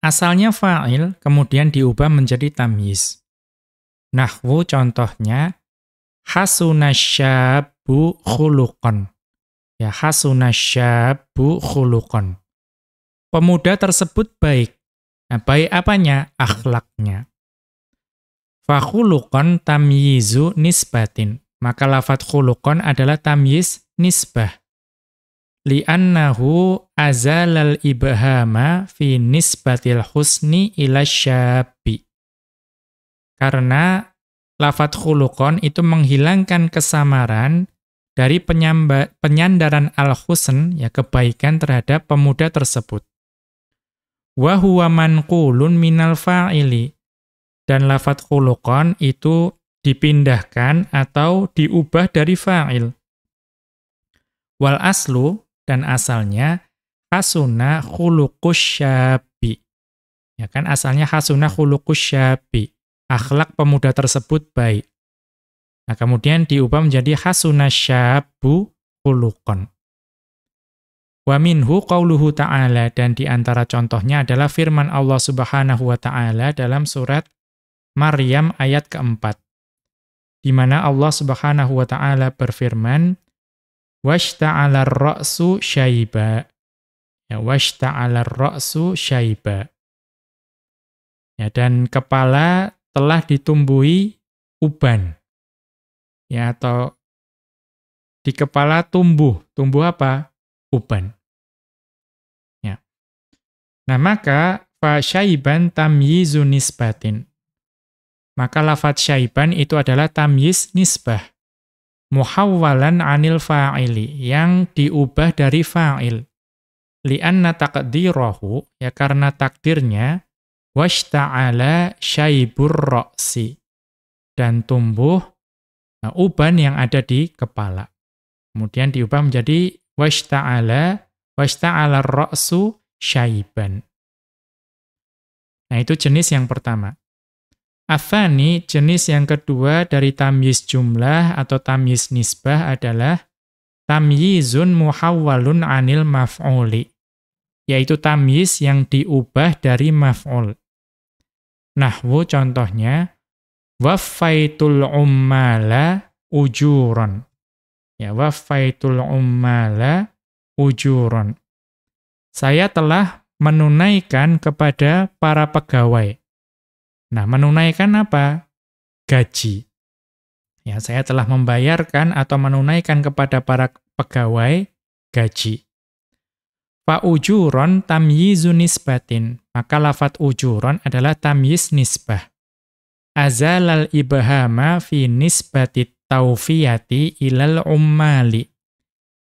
Asalnya fa'il, kemudian diubah menjadi tamyiz. Nahwu contohnya, hasunasyabu khuluqan. Ya, hasunasyabu khuluqan. Pemuda tersebut baik. Nah, baik apanya? Akhlaknya. Fakhuluqan tamyizu nisbatin. Maka lafat khuluqan adalah tamyiz nisbah li'annahu azalal ibhama fi nisbatil husni ila syabbi. Karena lafat khuluqon itu menghilangkan kesamaran dari penyandaran al-husn, ya kebaikan terhadap pemuda tersebut. Wa huwa manqulun minal fa'ili. Dan lafat khuluqon itu dipindahkan atau diubah dari fa'il. Wal aslu dan asalnya hasuna khuluqus syabi. Ya kan asalnya hasuna khuluqus syabi. Akhlak pemuda tersebut baik. Nah, kemudian diubah menjadi hasuna syabu khuluqan. Wa minhu qauluhu ta'ala dan di antara contohnya adalah firman Allah Subhanahu wa taala dalam surat Maryam ayat keempat. Di mana Allah Subhanahu wa taala berfirman, washta'ala ra'su syaiba Ya, washta'ala ra'su syaiba. Ya, dan kepala telah ditumbuhi uban. Ya, atau di kepala tumbuh. Tumbuh apa? Uban. Ya. Nah, maka fa syaiban tamyizu nisbatin. Maka lafat syaiban itu adalah tamyiz nisbah. Muhawwalan anil fa'ili, yang diubah dari fa'il li'anna taqdirahu ya karena takdirnya washta'ala syaibur ra'si dan tumbuh nah, uban yang ada di kepala. Kemudian diubah menjadi washta'ala washta'ala ra'su syaiban. Nah, itu jenis yang pertama. Afani, jenis yang kedua dari tamyiz jumlah atau tamyiz nisbah adalah tamyizun muhawwalun anil maf'uli yaitu tamyiz yang diubah dari maf'ul. Nahwu contohnya, waffaitul ummala ujuron. Ya, waffaitul ummala ujuron. Saya telah menunaikan kepada para pegawai. Nah, menunaikan apa? Gaji. Ya, saya telah membayarkan atau menunaikan kepada para pegawai gaji. Fa ujuron tamyizu nisbatin. Maka lafat ujuron adalah tamyiz nisbah. Azalal ibhama fi nisbati taufiyati ilal ummali.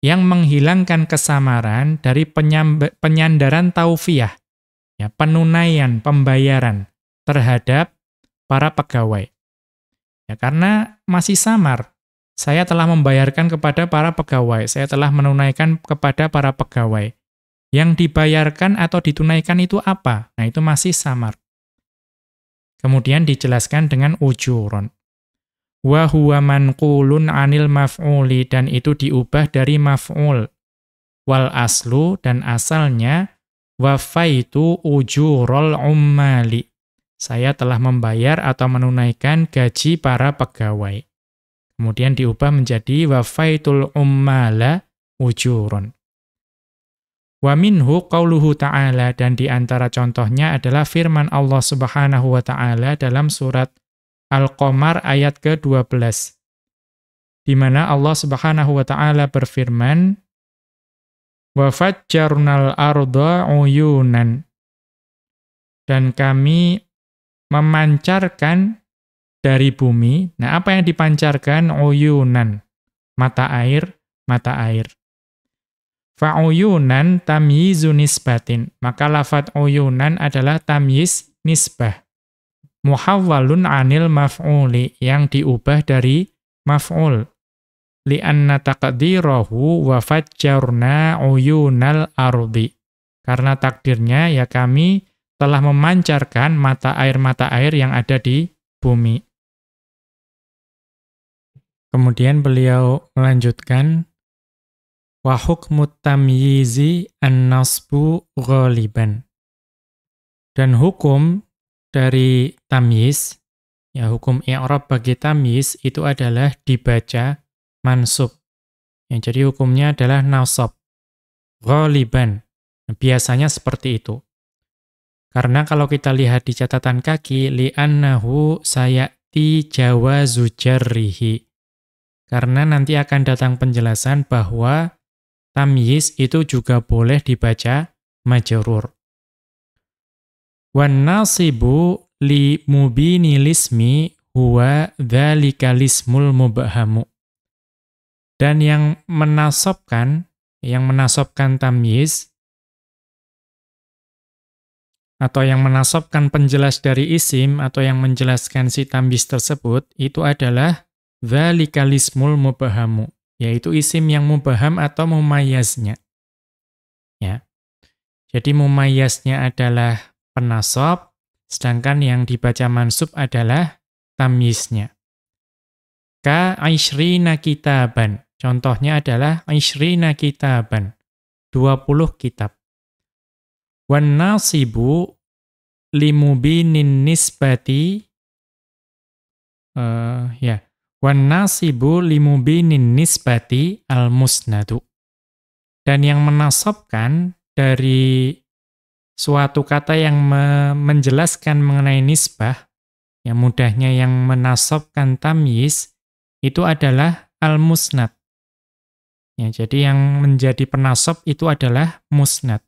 Yang menghilangkan kesamaran dari penyandaran taufiyah. Ya, penunaian, pembayaran terhadap para pegawai. Ya, karena masih samar. Saya telah membayarkan kepada para pegawai. Saya telah menunaikan kepada para pegawai yang dibayarkan atau ditunaikan itu apa? Nah, itu masih samar. Kemudian dijelaskan dengan ujuron. Wa huwa manqulun anil maf'uli dan itu diubah dari maf'ul. Wal aslu dan asalnya wafaitu ujurul ummali. Saya telah membayar atau menunaikan gaji para pegawai. Kemudian diubah menjadi wafaitul ummala ujuron. Wa minhu qauluhu ta'ala dan di antara contohnya adalah firman Allah Subhanahu wa taala dalam surat Al-Qamar ayat ke-12. Di mana Allah Subhanahu wa taala berfirman Wa fajjarnal arda uyunan dan kami memancarkan dari bumi. Nah, apa yang dipancarkan? Uyunan. Mata air, mata air. Fa'uyunan tamyizu nisbatin. Maka lafat uyunan adalah tamyiz nisbah. Muhawwalun anil maf'uli yang diubah dari maf'ul. Lianna taqdirahu wa fajjarna uyunal ardi. Karena takdirnya ya kami telah memancarkan mata air-mata air yang ada di bumi. Kemudian beliau melanjutkan wa hukmu tamyizi an-nasbu ghaliban. Dan hukum dari tamyiz, ya hukum i'rab bagi tamyiz itu adalah dibaca mansub. Ya, jadi hukumnya adalah nasab. Ghaliban. Biasanya seperti itu. Karena kalau kita lihat di catatan kaki, li'annahu sayati jawazu jarrihi. Karena nanti akan datang penjelasan bahwa tamyiz itu juga boleh dibaca majrur. Wan nasibu li mubini lismi huwa dzalika lismul mubhamu. Dan yang menasabkan, yang menasabkan tamyiz atau yang menasabkan penjelas dari isim atau yang menjelaskan si tamyiz tersebut itu adalah dzalika lismul mubhamu yaitu isim yang mubaham atau mumayaznya. Ya. Jadi mumayaznya adalah penasab, sedangkan yang dibaca mansub adalah tamyiznya. Ka aishrina kitaban. Contohnya adalah aishrina kitaban. 20 kitab. Wan nasibu limubinin nisbati uh, ya Wan nasibu limubinin nisbati al-musnadu. Dan yang menasabkan dari suatu kata yang me menjelaskan mengenai nisbah, yang mudahnya yang menasobkan tamyiz, itu adalah al-musnad. Ya, jadi yang menjadi penasob itu adalah musnad.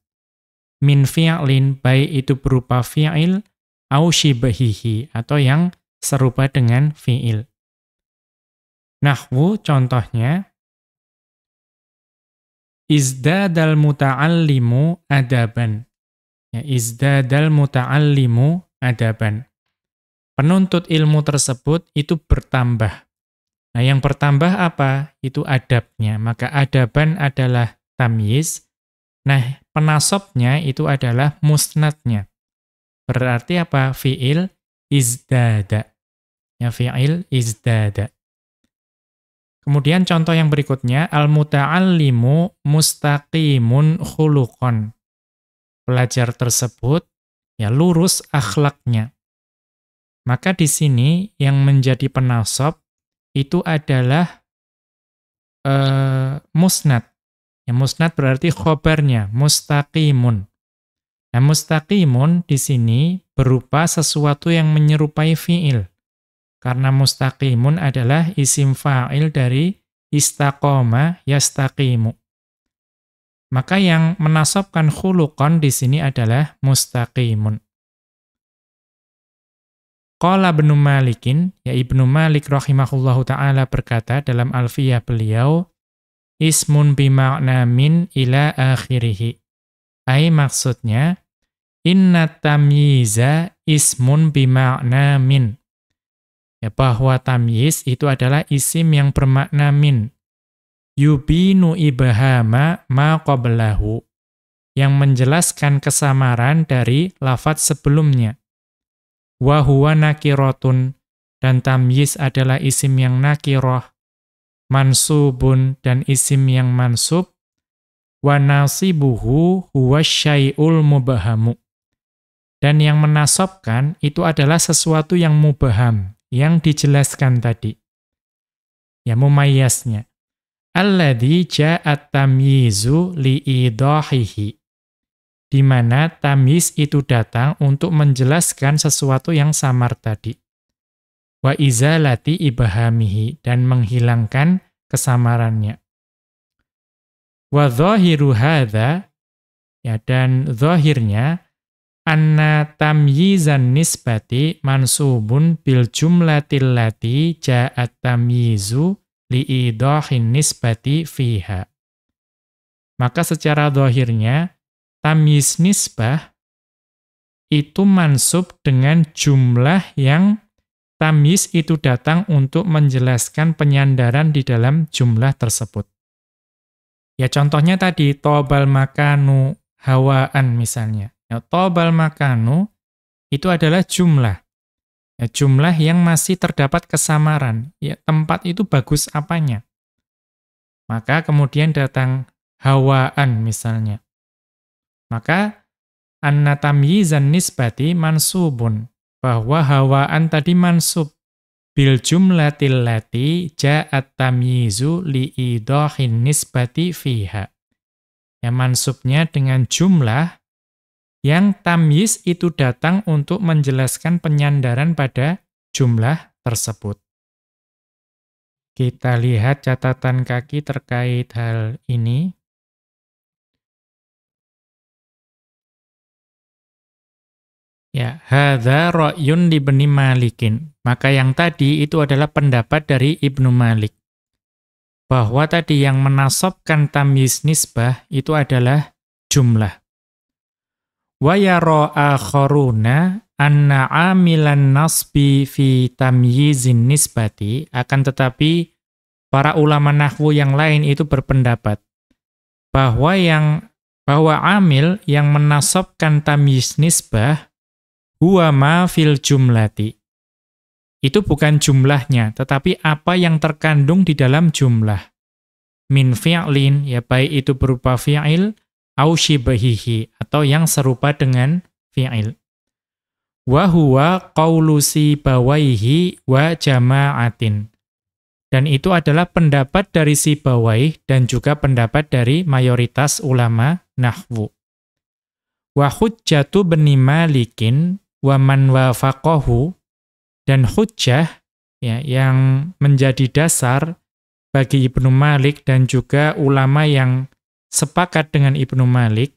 Min fi'lin, baik itu berupa fi'il, au shibahihi, atau yang serupa dengan fi'il. Nahwu contohnya, Izdadal muta'allimu adaban. Ya, izdadal muta'allimu adaban. Penuntut ilmu tersebut itu bertambah. Nah, yang bertambah apa? Itu adabnya. Maka adaban adalah tamyiz. Nah, penasobnya itu adalah musnadnya. Berarti apa? Fi'il izdada. Ya, fi'il izdada. Kemudian contoh yang berikutnya, al-muta'allimu mustaqimun khuluqan. Pelajar tersebut ya lurus akhlaknya. Maka di sini yang menjadi penasob itu adalah uh, musnad. Ya, musnad berarti khobarnya, mustaqimun. Nah, mustaqimun di sini berupa sesuatu yang menyerupai fi'il. Karena mustaqimun adalah isim fa'il dari istaqoma yastaqimu. Maka yang menasobkan khuluqan di sini adalah mustaqimun. Qala Ibnu Malikin, ya Ibnu Malik rahimahullahu taala berkata dalam Alfiyah beliau, ismun bima'na min ila akhirih. Ai maksudnya inna tamyiza ismun bima'na min ya, bahwa tamyiz itu adalah isim yang bermakna min. Yubinu ibahama ma qablahu, yang menjelaskan kesamaran dari lafat sebelumnya. Wa huwa nakirotun, dan tamyiz adalah isim yang nakiroh, mansubun dan isim yang mansub, wa nasibuhu huwa syai'ul mubahamu. Dan yang menasobkan itu adalah sesuatu yang mubaham, yang dijelaskan tadi. Ya mumayyasnya. Alladhi ja'at tamyizu li'idahihi. Di mana tamyiz itu datang untuk menjelaskan sesuatu yang samar tadi. Wa izalati ibahamihi dan menghilangkan kesamarannya. Wa dhahiru hadha ya dan zahirnya anna tamyizan nisbati mansubun bil jumlatil lati ja'at tamyizu li'idahin nisbati fiha. Maka secara dohirnya, tamyiz nisbah itu mansub dengan jumlah yang tamyiz itu datang untuk menjelaskan penyandaran di dalam jumlah tersebut. Ya contohnya tadi, tobal makanu hawaan misalnya. Ya, tobal makanu itu adalah jumlah. Ya, jumlah yang masih terdapat kesamaran. Ya, tempat itu bagus apanya. Maka kemudian datang hawaan misalnya. Maka anna tamyizan nisbati mansubun. Bahwa hawaan tadi mansub. Bil jumlatil lati ja'at tamyizu li'idahin nisbati fiha. Ya mansubnya dengan jumlah yang tamyiz itu datang untuk menjelaskan penyandaran pada jumlah tersebut. Kita lihat catatan kaki terkait hal ini. Ya, hadza ra'yun libni Malikin. Maka yang tadi itu adalah pendapat dari Ibnu Malik. Bahwa tadi yang menasobkan tamyiz nisbah itu adalah jumlah. Wa yara akharuna anna amilan nasbi fi tamyizin nisbati akan tetapi para ulama nahwu yang lain itu berpendapat bahwa yang bahwa amil yang menasabkan tamyiz nisbah huwa ma fil jumlati. Itu bukan jumlahnya, tetapi apa yang terkandung di dalam jumlah. Min fi'lin, ya baik itu berupa fi'il, au shibahihi atau yang serupa dengan fi'il. Wa huwa qawlu sibawaihi wa jama'atin. Dan itu adalah pendapat dari Sibawaih dan juga pendapat dari mayoritas ulama nahwu. Wa hujjatu bani Malikin wa man wafaqahu dan hujjah ya yang menjadi dasar bagi Ibnu Malik dan juga ulama yang sepakat dengan Ibnu Malik.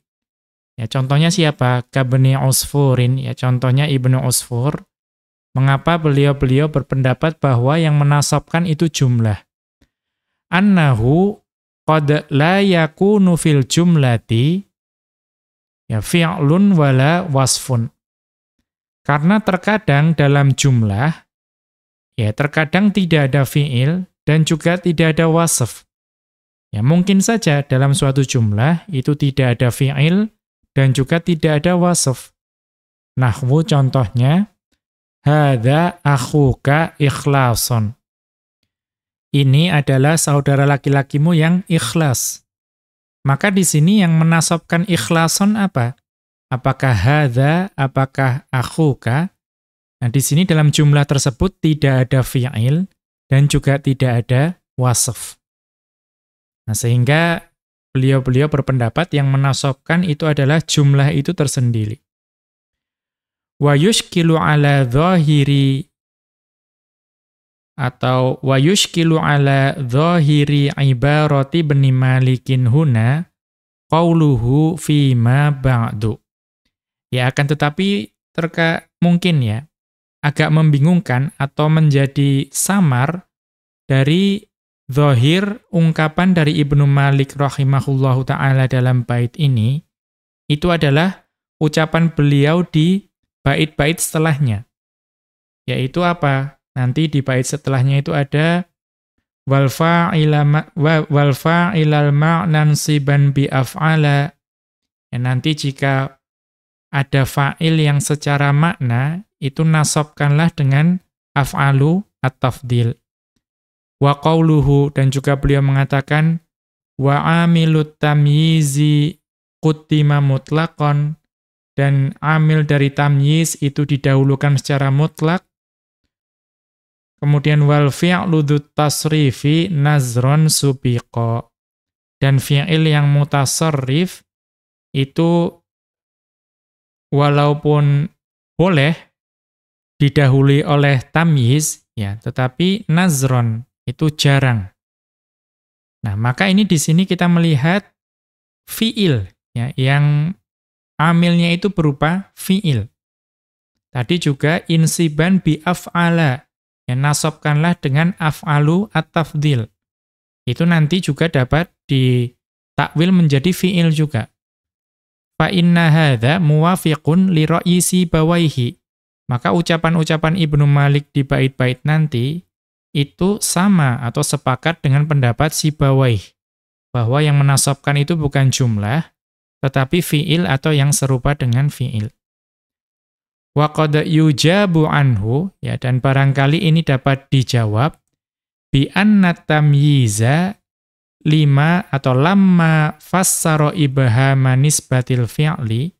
Ya contohnya siapa? Kabni Usfurin, ya contohnya Ibnu Usfur. Mengapa beliau-beliau berpendapat bahwa yang menasabkan itu jumlah? Annahu qad la yakunu fil jumlati ya fi'lun wala wasfun. Karena terkadang dalam jumlah ya terkadang tidak ada fi'il dan juga tidak ada wasf. Ya mungkin saja dalam suatu jumlah itu tidak ada fi'il dan juga tidak ada wasf. Nahwu contohnya hadza akhuka ikhlason. Ini adalah saudara laki-lakimu yang ikhlas. Maka di sini yang menasabkan ikhlason apa? Apakah hadza, apakah akhuka? Nah, di sini dalam jumlah tersebut tidak ada fi'il dan juga tidak ada wasf. Nah, sehingga beliau-beliau berpendapat yang menasabkan itu adalah jumlah itu tersendiri. Wa yushkilu ala dhahiri atau wa yushkilu ala dhahiri ibarati bni malikin huna qauluhu ma ba'du. Ya akan tetapi terka mungkin ya agak membingungkan atau menjadi samar dari zahir ungkapan dari Ibnu Malik rahimahullahu taala dalam bait ini itu adalah ucapan beliau di bait-bait setelahnya. Yaitu apa? Nanti di bait setelahnya itu ada wal wal fa'ilal ma'nan siban bi af'ala. Ya, nanti jika ada fa'il yang secara makna itu nasabkanlah dengan af'alu at-tafdil. Wa qawluhu dan juga beliau mengatakan wa amilut tamyizi qutima mutlaqan dan amil dari tamyiz itu didahulukan secara mutlak Kemudian wal fi'lu tasrifi nazron subiqo. Dan fi'il yang mutasarrif itu walaupun boleh didahului oleh tamyiz ya, tetapi nazron itu jarang. Nah, maka ini di sini kita melihat fi'il ya yang amilnya itu berupa fi'il. Tadi juga insiban bi af'ala Ya, nasabkanlah dengan af'alu at-tafdil. Itu nanti juga dapat ditakwil menjadi fi'il juga. Fa inna hadza muwafiqun li ra'isi bawaihi. Maka ucapan-ucapan Ibnu Malik di bait-bait nanti itu sama atau sepakat dengan pendapat si bawaih bahwa yang menasabkan itu bukan jumlah tetapi fi'il atau yang serupa dengan fi'il. Wa qad yujabu anhu ya dan barangkali ini dapat dijawab bi anna tamyiza lima atau lamma fassara ibhama nisbatil fi'li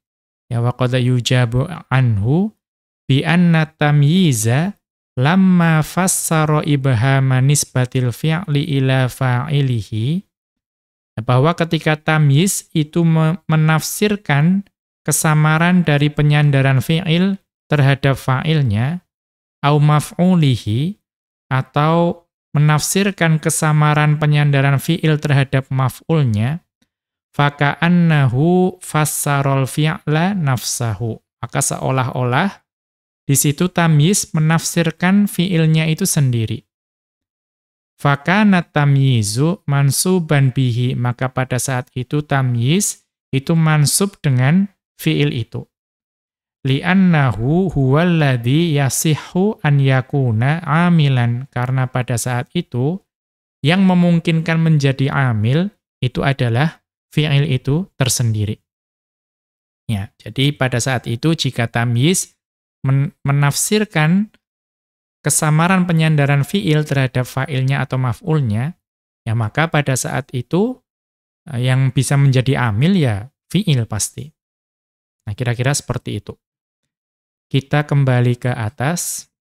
ya wa qad yujabu anhu bi anna tamyiza lamma fassara ibhama nisbatil fi'li ila fa'ilihi bahwa ketika tamyiz itu menafsirkan kesamaran dari penyandaran fi'il terhadap fa'ilnya, au maf'ulihi, atau menafsirkan kesamaran penyandaran fi'il terhadap maf'ulnya, faka'annahu fassarol fi'la nafsahu. Maka seolah-olah di situ tamyiz menafsirkan fi'ilnya itu sendiri. Fakana tamyizu mansuban bihi, maka pada saat itu tamyiz itu mansub dengan fi'il itu li'annahu huwallazi yasihhu an yakuna amilan karena pada saat itu yang memungkinkan menjadi amil itu adalah fi'il itu tersendiri. Ya, jadi pada saat itu jika tamyiz men menafsirkan kesamaran penyandaran fi'il terhadap fa'ilnya atau maf'ulnya, ya maka pada saat itu eh, yang bisa menjadi amil ya fi'il pasti. Nah, kira-kira seperti itu. Kita kembali ke atas.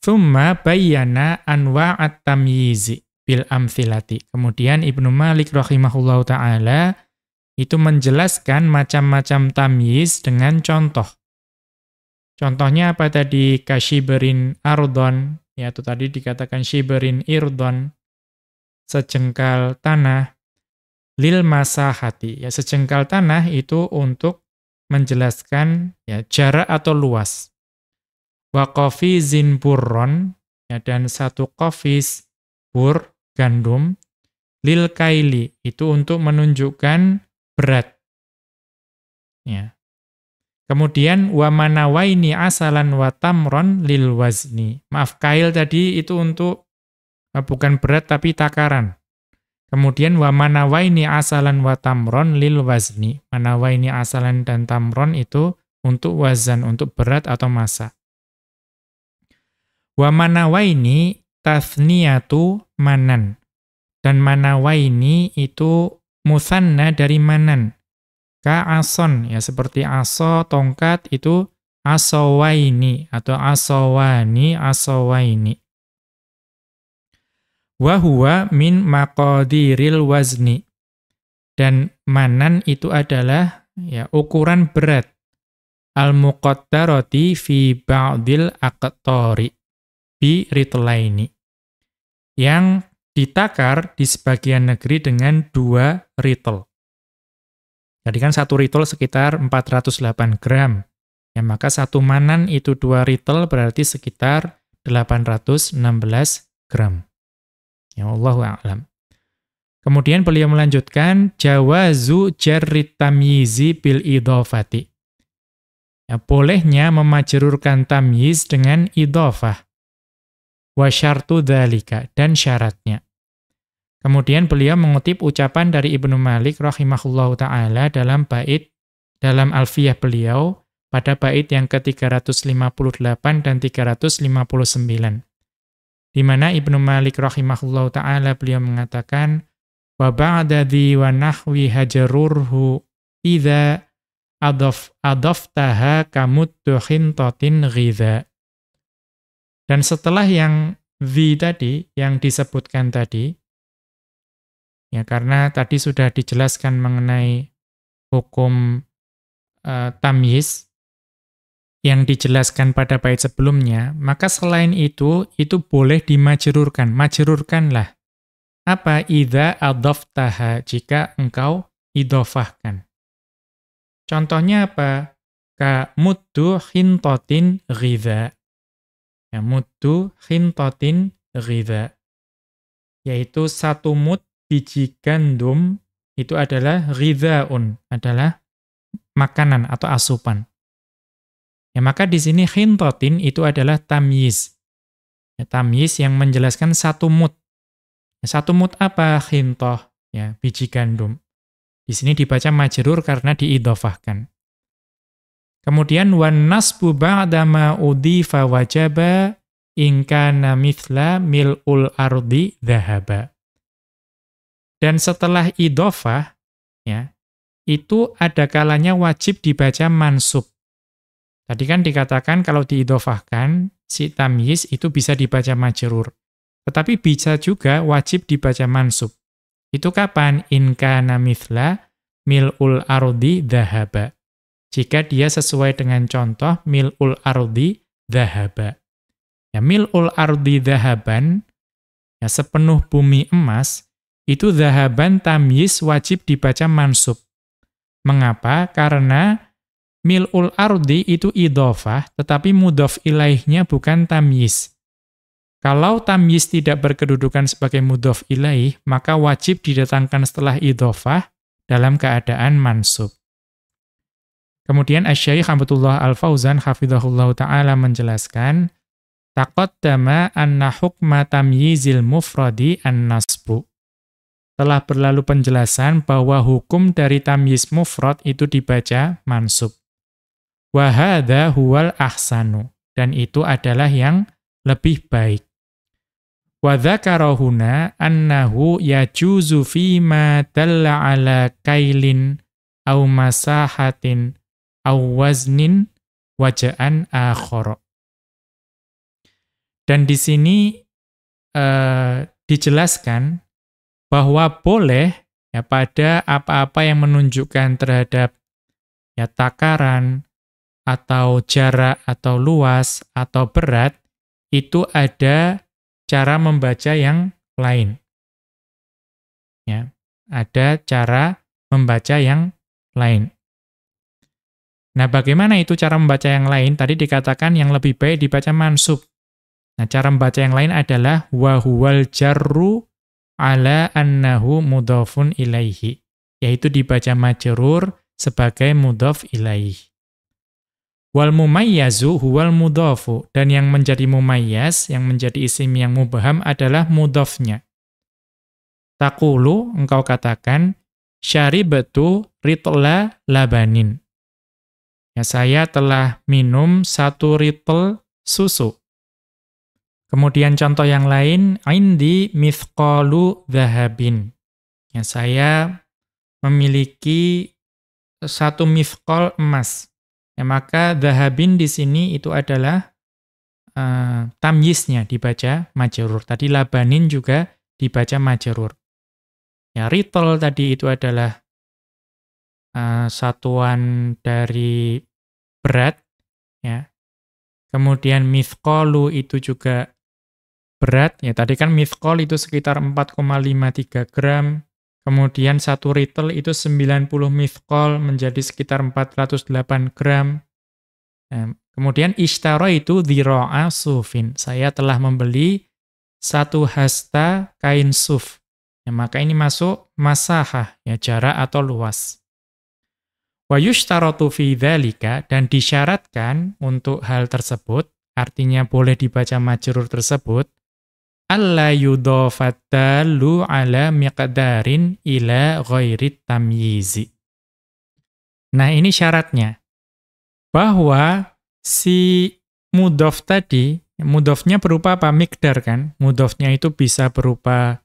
Thumma bayyana anwa'at tamyizi bil amthilati. Kemudian Ibnu Malik rahimahullahu taala itu menjelaskan macam-macam tamyiz dengan contoh. Contohnya apa tadi? Kashiberin ardon, ya itu tadi dikatakan shiberin irdon, sejengkal tanah, lil masahati. Ya sejengkal tanah itu untuk menjelaskan ya jarak atau luas. Wa qafizin burron, ya dan satu qafis bur gandum lil kaili itu untuk menunjukkan berat. Ya. Kemudian wa manawaini asalan wa tamron lil wazni. Maaf kail tadi itu untuk eh, bukan berat tapi takaran. Kemudian wa manawaini asalan wa tamron lil wazni. Manawaini asalan dan tamron itu untuk wazan, untuk berat atau masa. Wa manawaini tathniyatu manan. Dan manawaini itu musanna dari manan. Ka'ason, ya seperti aso, tongkat, itu asowaini, atau asowani, asowaini. Wahuwa min maqadiril wazni. Dan manan itu adalah ya ukuran berat. Al-muqaddarati fi ba'dil aqtari bi ritlaini. Yang ditakar di sebagian negeri dengan dua ritel. Jadi kan satu ritel sekitar 408 gram. Ya, maka satu manan itu dua ritel berarti sekitar 816 gram. Ya Allah a'lam. Kemudian beliau melanjutkan jawazu jarrit tamyizi bil idhofati. Ya, bolehnya memajrurkan tamyiz dengan idhofah. Wa syartu dzalika dan syaratnya. Kemudian beliau mengutip ucapan dari Ibnu Malik rahimahullahu taala dalam bait dalam Alfiyah beliau pada bait yang ke-358 dan 359. Di mana Ibnu Malik rahimahullahu taala beliau mengatakan wa ba'da dhi wa nahwi hajarurhu idza adaf adaftaha kamuddu khintatin ghidha. Dan setelah yang dhi tadi yang disebutkan tadi Ya, karena tadi sudah dijelaskan mengenai hukum uh, tamyiz yang dijelaskan pada bait sebelumnya, maka selain itu, itu boleh dimajrurkan. Majrurkanlah. Apa? Idza adhaftaha, jika engkau idofahkan. Contohnya apa? Ka muddu khintotin ghidha. Ya, muddu khintotin ghidha. Yaitu satu mud biji gandum itu adalah ghidhaun, adalah makanan atau asupan. Ya, maka di sini khintotin itu adalah tamyiz. Ya, tamyiz yang menjelaskan satu mut. Ya, satu mut apa? Khintoh, ya, biji gandum. Di sini dibaca majrur karena diidofahkan. Kemudian wan nasbu ba'da ma wajaba in kana mithla mil'ul ardi dhahaba. Dan setelah idofah, ya, itu ada kalanya wajib dibaca mansub. Tadi kan dikatakan kalau diidofahkan, si tamyiz itu bisa dibaca majrur. Tetapi bisa juga wajib dibaca mansub. Itu kapan? In kana mithla mil'ul ardi dhahaba. Jika dia sesuai dengan contoh mil'ul ardi dhahaba. Ya, mil'ul ardi dhahaban, ya sepenuh bumi emas, itu zahaban tamyiz wajib dibaca mansub. Mengapa? Karena mil'ul ardi itu idofah, tetapi mudof ilaihnya bukan tamyiz. Kalau tamyiz tidak berkedudukan sebagai mudof ilaih, maka wajib didatangkan setelah idofah dalam keadaan mansub. Kemudian Asy-Syaikh Abdullah Al-Fauzan hafizahullah taala menjelaskan taqaddama anna hukma tamyizil mufradi an-nasbu telah berlalu penjelasan bahwa hukum dari tamyiz mufrad itu dibaca mansub. Wahada huwal ahsanu. Dan itu adalah yang lebih baik. Wadzakarahuna annahu yajuzu fima dalla ala kailin au masahatin au waznin waja'an akhara. Dan di sini uh, dijelaskan bahwa boleh ya pada apa-apa yang menunjukkan terhadap ya takaran atau jarak atau luas atau berat itu ada cara membaca yang lain. Ya, ada cara membaca yang lain. Nah, bagaimana itu cara membaca yang lain? Tadi dikatakan yang lebih baik dibaca mansub. Nah, cara membaca yang lain adalah wahuwal jarru ala annahu mudhafun ilaihi, yaitu dibaca majrur sebagai mudhaf ilaih. Wal mumayyazu huwal mudhafu dan yang menjadi mumayyaz, yang menjadi isim yang mubham adalah mudhafnya. Taqulu engkau katakan syaribatu ritla labanin. Ya saya telah minum satu ritl susu. Kemudian contoh yang lain, indi mithqalu dhahabin. Ya saya memiliki satu mithqal emas. Ya, maka dhahabin di sini itu adalah uh, tamyiznya dibaca majrur. Tadi labanin juga dibaca majrur. Ya, ritol tadi itu adalah uh, satuan dari berat ya. Kemudian mithqalu itu juga berat ya. Tadi kan mithqal itu sekitar 4,53 gram. Kemudian satu ritel itu 90 mithqal menjadi sekitar 408 gram. Kemudian ishtara itu dhiro'a sufin. Saya telah membeli satu hasta kain suf. Ya, maka ini masuk masahah, ya jarak atau luas. Wa yushtaratu fi dhalika, dan disyaratkan untuk hal tersebut, artinya boleh dibaca majrur tersebut, alla yudhafatalu ala miqdarin ila ghairi tamyizi. Nah, ini syaratnya. Bahwa si mudhof tadi, mudhofnya berupa apa? Mikdar kan? Mudhofnya itu bisa berupa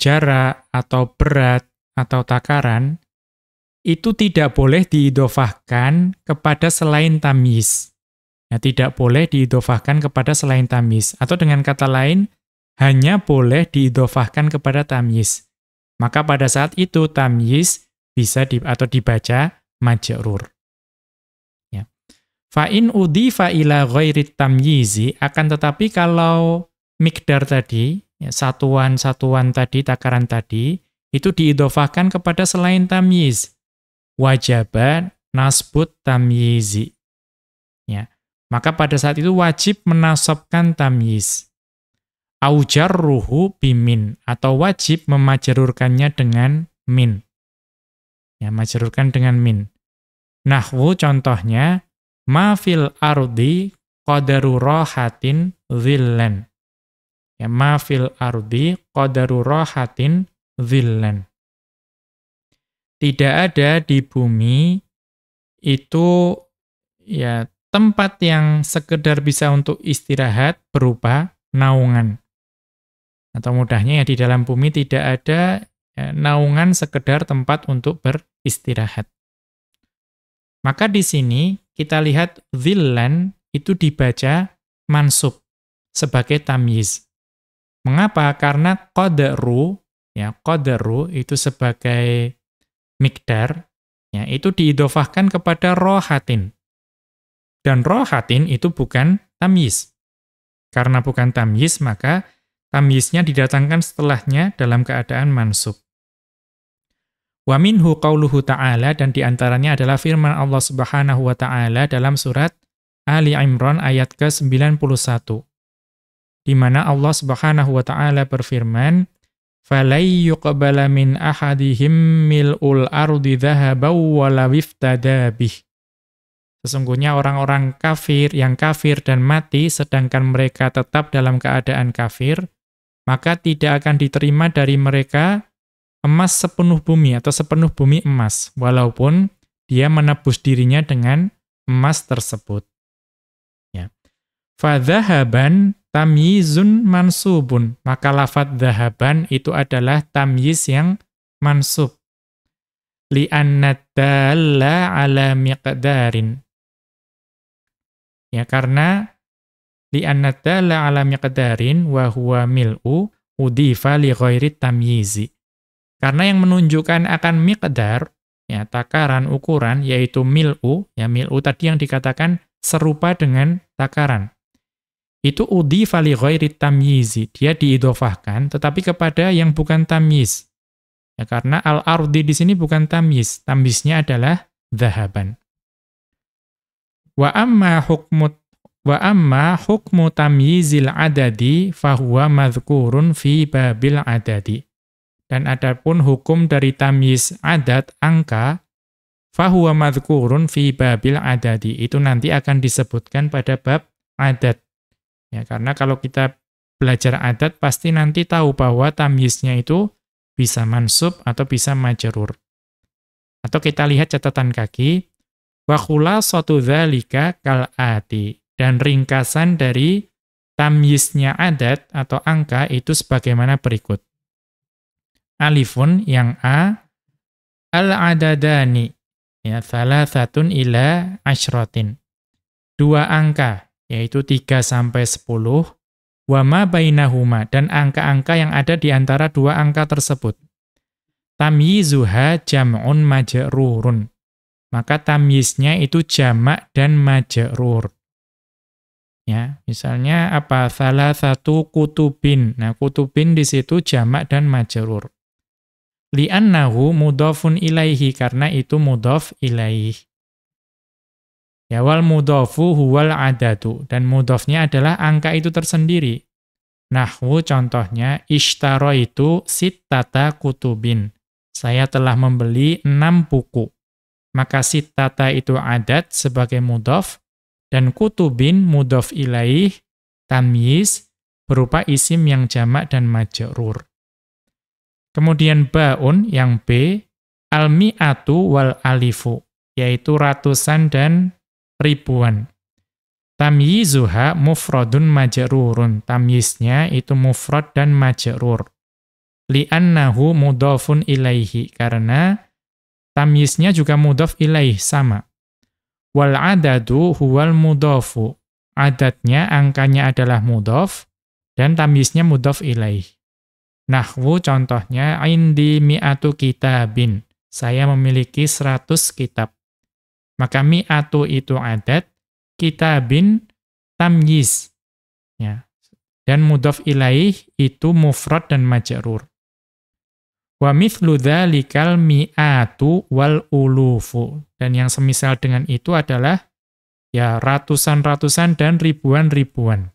jarak atau berat atau takaran, itu tidak boleh diidofahkan kepada selain tamyiz. Ya, tidak boleh diidofahkan kepada selain tamyiz. Atau dengan kata lain, hanya boleh diidofahkan kepada tamyiz. Maka pada saat itu tamyiz bisa di, atau dibaca majrur. Ya. Fa in udhifa ila ghairi tamyizi akan tetapi kalau mikdar tadi, ya, satuan-satuan tadi, takaran tadi, itu diidofahkan kepada selain tamyiz. Wajaban nasbut tamyizi. Ya. Maka pada saat itu wajib menasabkan tamyiz aujarruhu bimin atau wajib memajarurkannya dengan min. Ya, majarurkan dengan min. Nahwu contohnya ma fil ardi qadaru rahatin dhillan. Ya, ma fil ardi qadaru rahatin dhillan. Tidak ada di bumi itu ya tempat yang sekedar bisa untuk istirahat berupa naungan. Atau mudahnya ya di dalam bumi tidak ada ya, naungan sekedar tempat untuk beristirahat. Maka di sini kita lihat zillan itu dibaca mansub sebagai tamyiz. Mengapa? Karena qadru ya qadru itu sebagai mikdar ya itu diidofahkan kepada rohatin. Dan rohatin itu bukan tamyiz. Karena bukan tamyiz maka Tamyiznya didatangkan setelahnya dalam keadaan mansub. Wa minhu qauluhu ta'ala dan di antaranya adalah firman Allah Subhanahu wa taala dalam surat Ali Imran ayat ke-91 di mana Allah Subhanahu wa taala berfirman falay yuqbala min ahadihim mil'ul ardi dhahabaw bih Sesungguhnya orang-orang kafir yang kafir dan mati sedangkan mereka tetap dalam keadaan kafir maka tidak akan diterima dari mereka emas sepenuh bumi atau sepenuh bumi emas, walaupun dia menebus dirinya dengan emas tersebut. Ya. Fadhahaban tamyizun mansubun. Maka lafad dhahaban itu adalah tamyiz yang mansub. Li'annadalla ala miqdarin. Ya, karena li'anna dalla ala miqdarin wa huwa mil'u udifa li ghairi tamyizi. Karena yang menunjukkan akan miqdar, ya takaran, ukuran, yaitu mil'u, ya mil'u tadi yang dikatakan serupa dengan takaran. Itu udi fali ghairi tamyizi, dia diidofahkan, tetapi kepada yang bukan tamyiz. Ya, karena al-ardi di sini bukan tamyiz, tamyiznya adalah zahaban. Wa amma hukmu wa amma hukmu tamyizil adadi fahuwa madhkurun fi babil adadi. Dan adapun hukum dari tamyiz adat, angka, fahuwa madhkurun fi babil adadi. Itu nanti akan disebutkan pada bab adat. Ya, karena kalau kita belajar adat, pasti nanti tahu bahwa tamyiznya itu bisa mansub atau bisa majerur. Atau kita lihat catatan kaki, wa khulasatu dzalika kal'ati. Dan ringkasan dari tamyiznya adat atau angka itu sebagaimana berikut alifun yang A, al-adadani, ya, satun ila ashrotin. Dua angka, yaitu 3 sampai 10, wama bainahuma, dan angka-angka yang ada di antara dua angka tersebut. Tamyizuha jam'un majrurun. Maka tamyiznya itu jamak dan majrur. Ya, misalnya apa? Salah satu kutubin. Nah, kutubin di situ jamak dan majrur li'annahu mudhafun ilaihi karena itu mudhaf ilaih. Ya wal mudhafu huwal adadu dan mudhafnya adalah angka itu tersendiri. Nahwu contohnya ishtaro itu sittata kutubin. Saya telah membeli enam buku. Maka sittata itu adat sebagai mudhaf dan kutubin mudhaf ilaih tamyiz berupa isim yang jamak dan majrur. Kemudian baun yang B, al-mi'atu wal alifu, yaitu ratusan dan ribuan. Tamyizuha mufradun majrurun. Tamyiznya itu mufrad dan majrur. Li'annahu mudhafun ilaihi. Karena tamyiznya juga mudhaf ilaih, sama. Wal adadu huwal mudhafu. Adatnya, angkanya adalah mudhaf, dan tamyiznya mudhaf ilaih. Nahwu contohnya, indi mi'atu kitabin. Saya memiliki 100 kitab. Maka mi'atu itu adat, kitabin tamyiz. Ya. Dan mudhaf ilaih itu mufrad dan majrur. Wa mithlu dzalikal mi'atu wal ulufu. Dan yang semisal dengan itu adalah ya ratusan-ratusan dan ribuan-ribuan.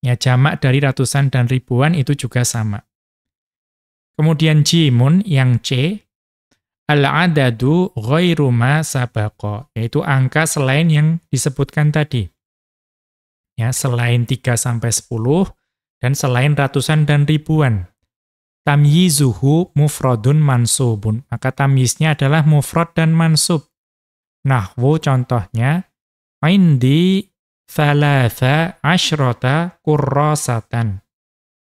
Ya jamak dari ratusan dan ribuan itu juga sama. Kemudian jimun yang C, al-adadu ghairu ma yaitu angka selain yang disebutkan tadi. Ya, selain 3 sampai 10 dan selain ratusan dan ribuan. Tamyizuhu mufradun mansubun. Maka tamyiznya adalah mufrad dan mansub. Nahwu contohnya, indi thalatha ashrota kurrasatan.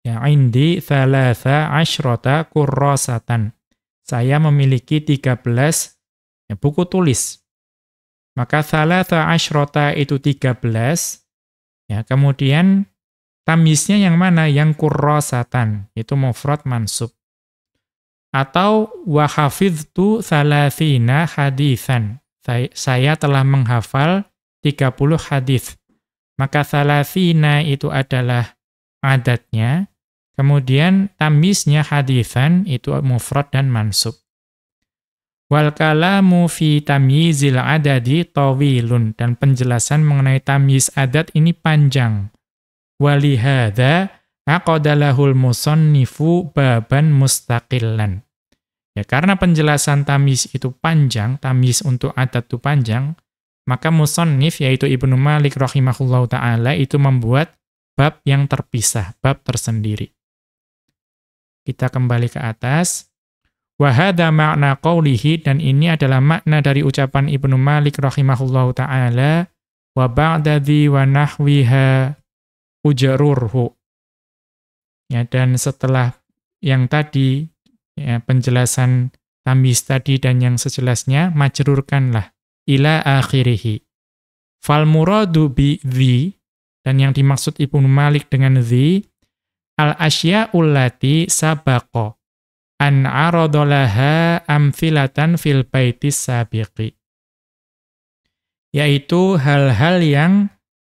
Ya, indi thalatha ashrota kurrasatan. Saya memiliki 13 ya, buku tulis. Maka thalatha ashrota itu 13. Ya, kemudian tamyiznya yang mana? Yang kurrasatan. Itu mufrad mansub. Atau wa hafidhtu thalathina hadithan. Saya telah menghafal 30 hadis. Maka thalathina itu adalah adatnya, Kemudian tamiznya hadithan itu mufrad dan mansub. Wal kalamu fi tamyizil adadi tawilun dan penjelasan mengenai tamyiz adat ini panjang. Walihada aqadalahul musannifu baban mustaqillan. Ya karena penjelasan tamyiz itu panjang, tamyiz untuk adat itu panjang, maka musannif yaitu Ibnu Malik rahimahullahu taala itu membuat bab yang terpisah, bab tersendiri. Kita kembali ke atas. Wahada makna qawlihi, dan ini adalah makna dari ucapan Ibnu Malik rahimahullahu ta'ala, wa ba'dadhi wa nahwiha ujarurhu. Ya, dan setelah yang tadi, ya, penjelasan tamis tadi dan yang sejelasnya, majrurkanlah ila akhirihi. Fal muradu bi dhi, dan yang dimaksud Ibnu Malik dengan dhi, al-asya'ul lati sabaqo an aradolaha amfilatan fil baitis sabiqi. Yaitu hal-hal yang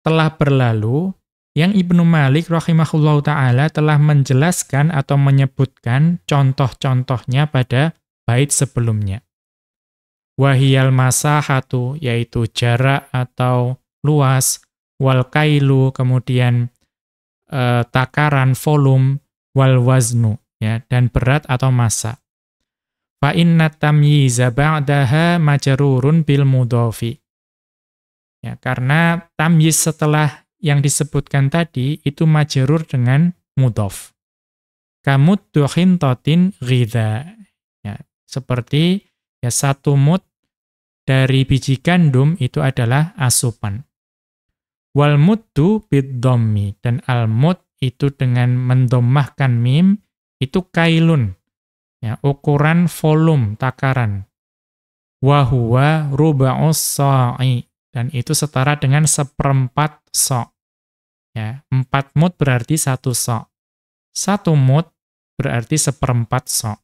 telah berlalu yang Ibnu Malik rahimahullahu taala telah menjelaskan atau menyebutkan contoh-contohnya pada bait sebelumnya. Wahiyal masahatu yaitu jarak atau luas, wal kailu kemudian e, takaran volume, wal waznu ya dan berat atau massa. Fa inna tamyiza ba'daha majrurun bil mudhafi. Ya, karena tamyiz setelah yang disebutkan tadi itu majrur dengan mudhaf. Kamut totin ghidha. Ya, seperti ya satu mut dari biji gandum itu adalah asupan. Wal muddu biddommi dan al mud itu dengan mendomahkan mim itu kailun. Ya, ukuran volume takaran. Wa huwa ruba'us sa'i dan itu setara dengan seperempat sok. Ya, empat mut berarti satu sok. Satu mut berarti seperempat sok.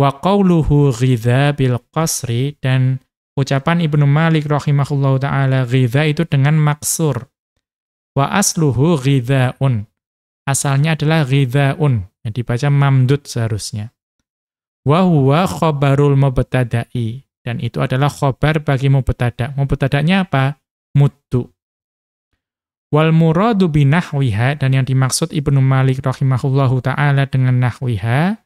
Wa qawluhu ghidha bil qasri dan ucapan Ibnu Malik rahimahullahu taala ghidha itu dengan maksur. Wa asluhu ghidhaun. Asalnya adalah ghidhaun. Yang dibaca mamdud seharusnya. Wa huwa khabarul mubtada'i dan itu adalah khobar bagi mubtada. Mubtadanya apa? Muddu. Wal muradu binahwiha dan yang dimaksud Ibnu Malik rahimahullahu taala dengan nahwiha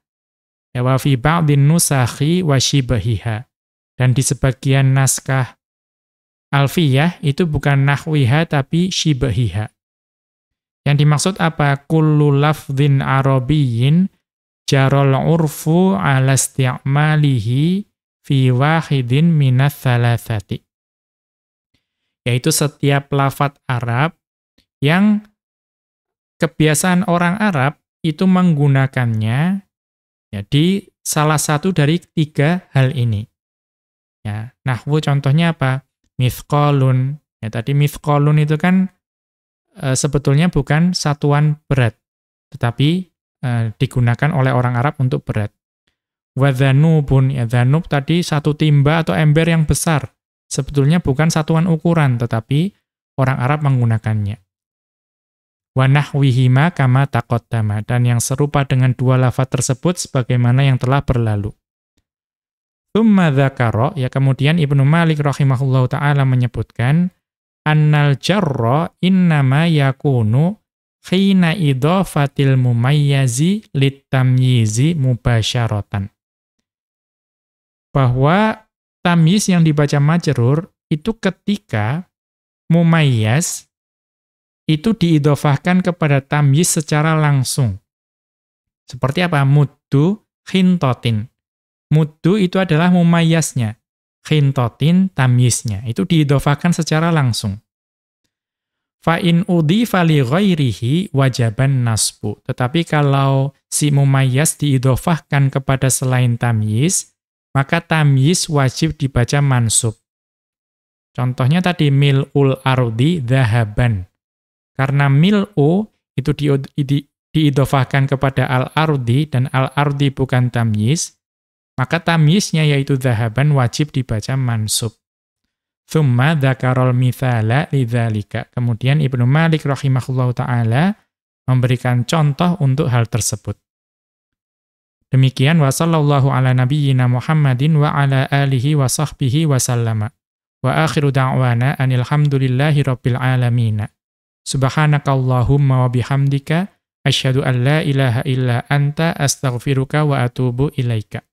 ya wa fi ba'din nusakhi wa shibahiha. Dan di sebagian naskah alfiyah itu bukan nahwiha tapi shibahiha. Yang dimaksud apa? Kullu lafdhin arabiyyin jarol urfu ala isti'malihi fi wahidin minas thalathati. Yaitu setiap lafat Arab yang kebiasaan orang Arab itu menggunakannya ya, salah satu dari tiga hal ini. Ya, nahwu contohnya apa? Mithqalun. Ya, tadi mithqalun itu kan e, sebetulnya bukan satuan berat, tetapi e, digunakan oleh orang Arab untuk berat. Wadhanubun, ya dhanub tadi satu timba atau ember yang besar. Sebetulnya bukan satuan ukuran, tetapi orang Arab menggunakannya. Wanahwihima kama takottama, dan yang serupa dengan dua lafat tersebut sebagaimana yang telah berlalu. Thumma dzakara, ya kemudian Ibnu Malik rahimahullahu taala menyebutkan annal jarra innama yakunu khina idhafatil mumayyazi litamyizi mubasyaratan bahwa tamyiz yang dibaca majrur itu ketika mumayyaz itu diidofahkan kepada tamyiz secara langsung. Seperti apa? Muddu khintotin. Muddu itu adalah mumayyaznya. Khintotin tamyiznya. Itu diidofahkan secara langsung. Fa'in udhifa li ghairihi wajaban nasbu. Tetapi kalau si mumayyaz diidofahkan kepada selain tamyiz, maka tamyiz wajib dibaca mansub. Contohnya tadi mil'ul ardi dhahaban. Karena mil'u itu di, di, diidofahkan kepada al-ardi dan al-ardi bukan tamyiz, maka tamyiznya yaitu dhahaban wajib dibaca mansub. Thumma dzakarol mithala lidzalika. Kemudian Ibnu Malik rahimahullahu taala memberikan contoh untuk hal tersebut. Demikian wa sallallahu ala nabiyyina Muhammadin wa ala alihi wa sahbihi wa sallama. Wa akhiru da'wana anil hamdulillahi rabbil alamin. Subhanakallahumma wa bihamdika asyhadu an la ilaha illa anta astaghfiruka wa atubu ilaika.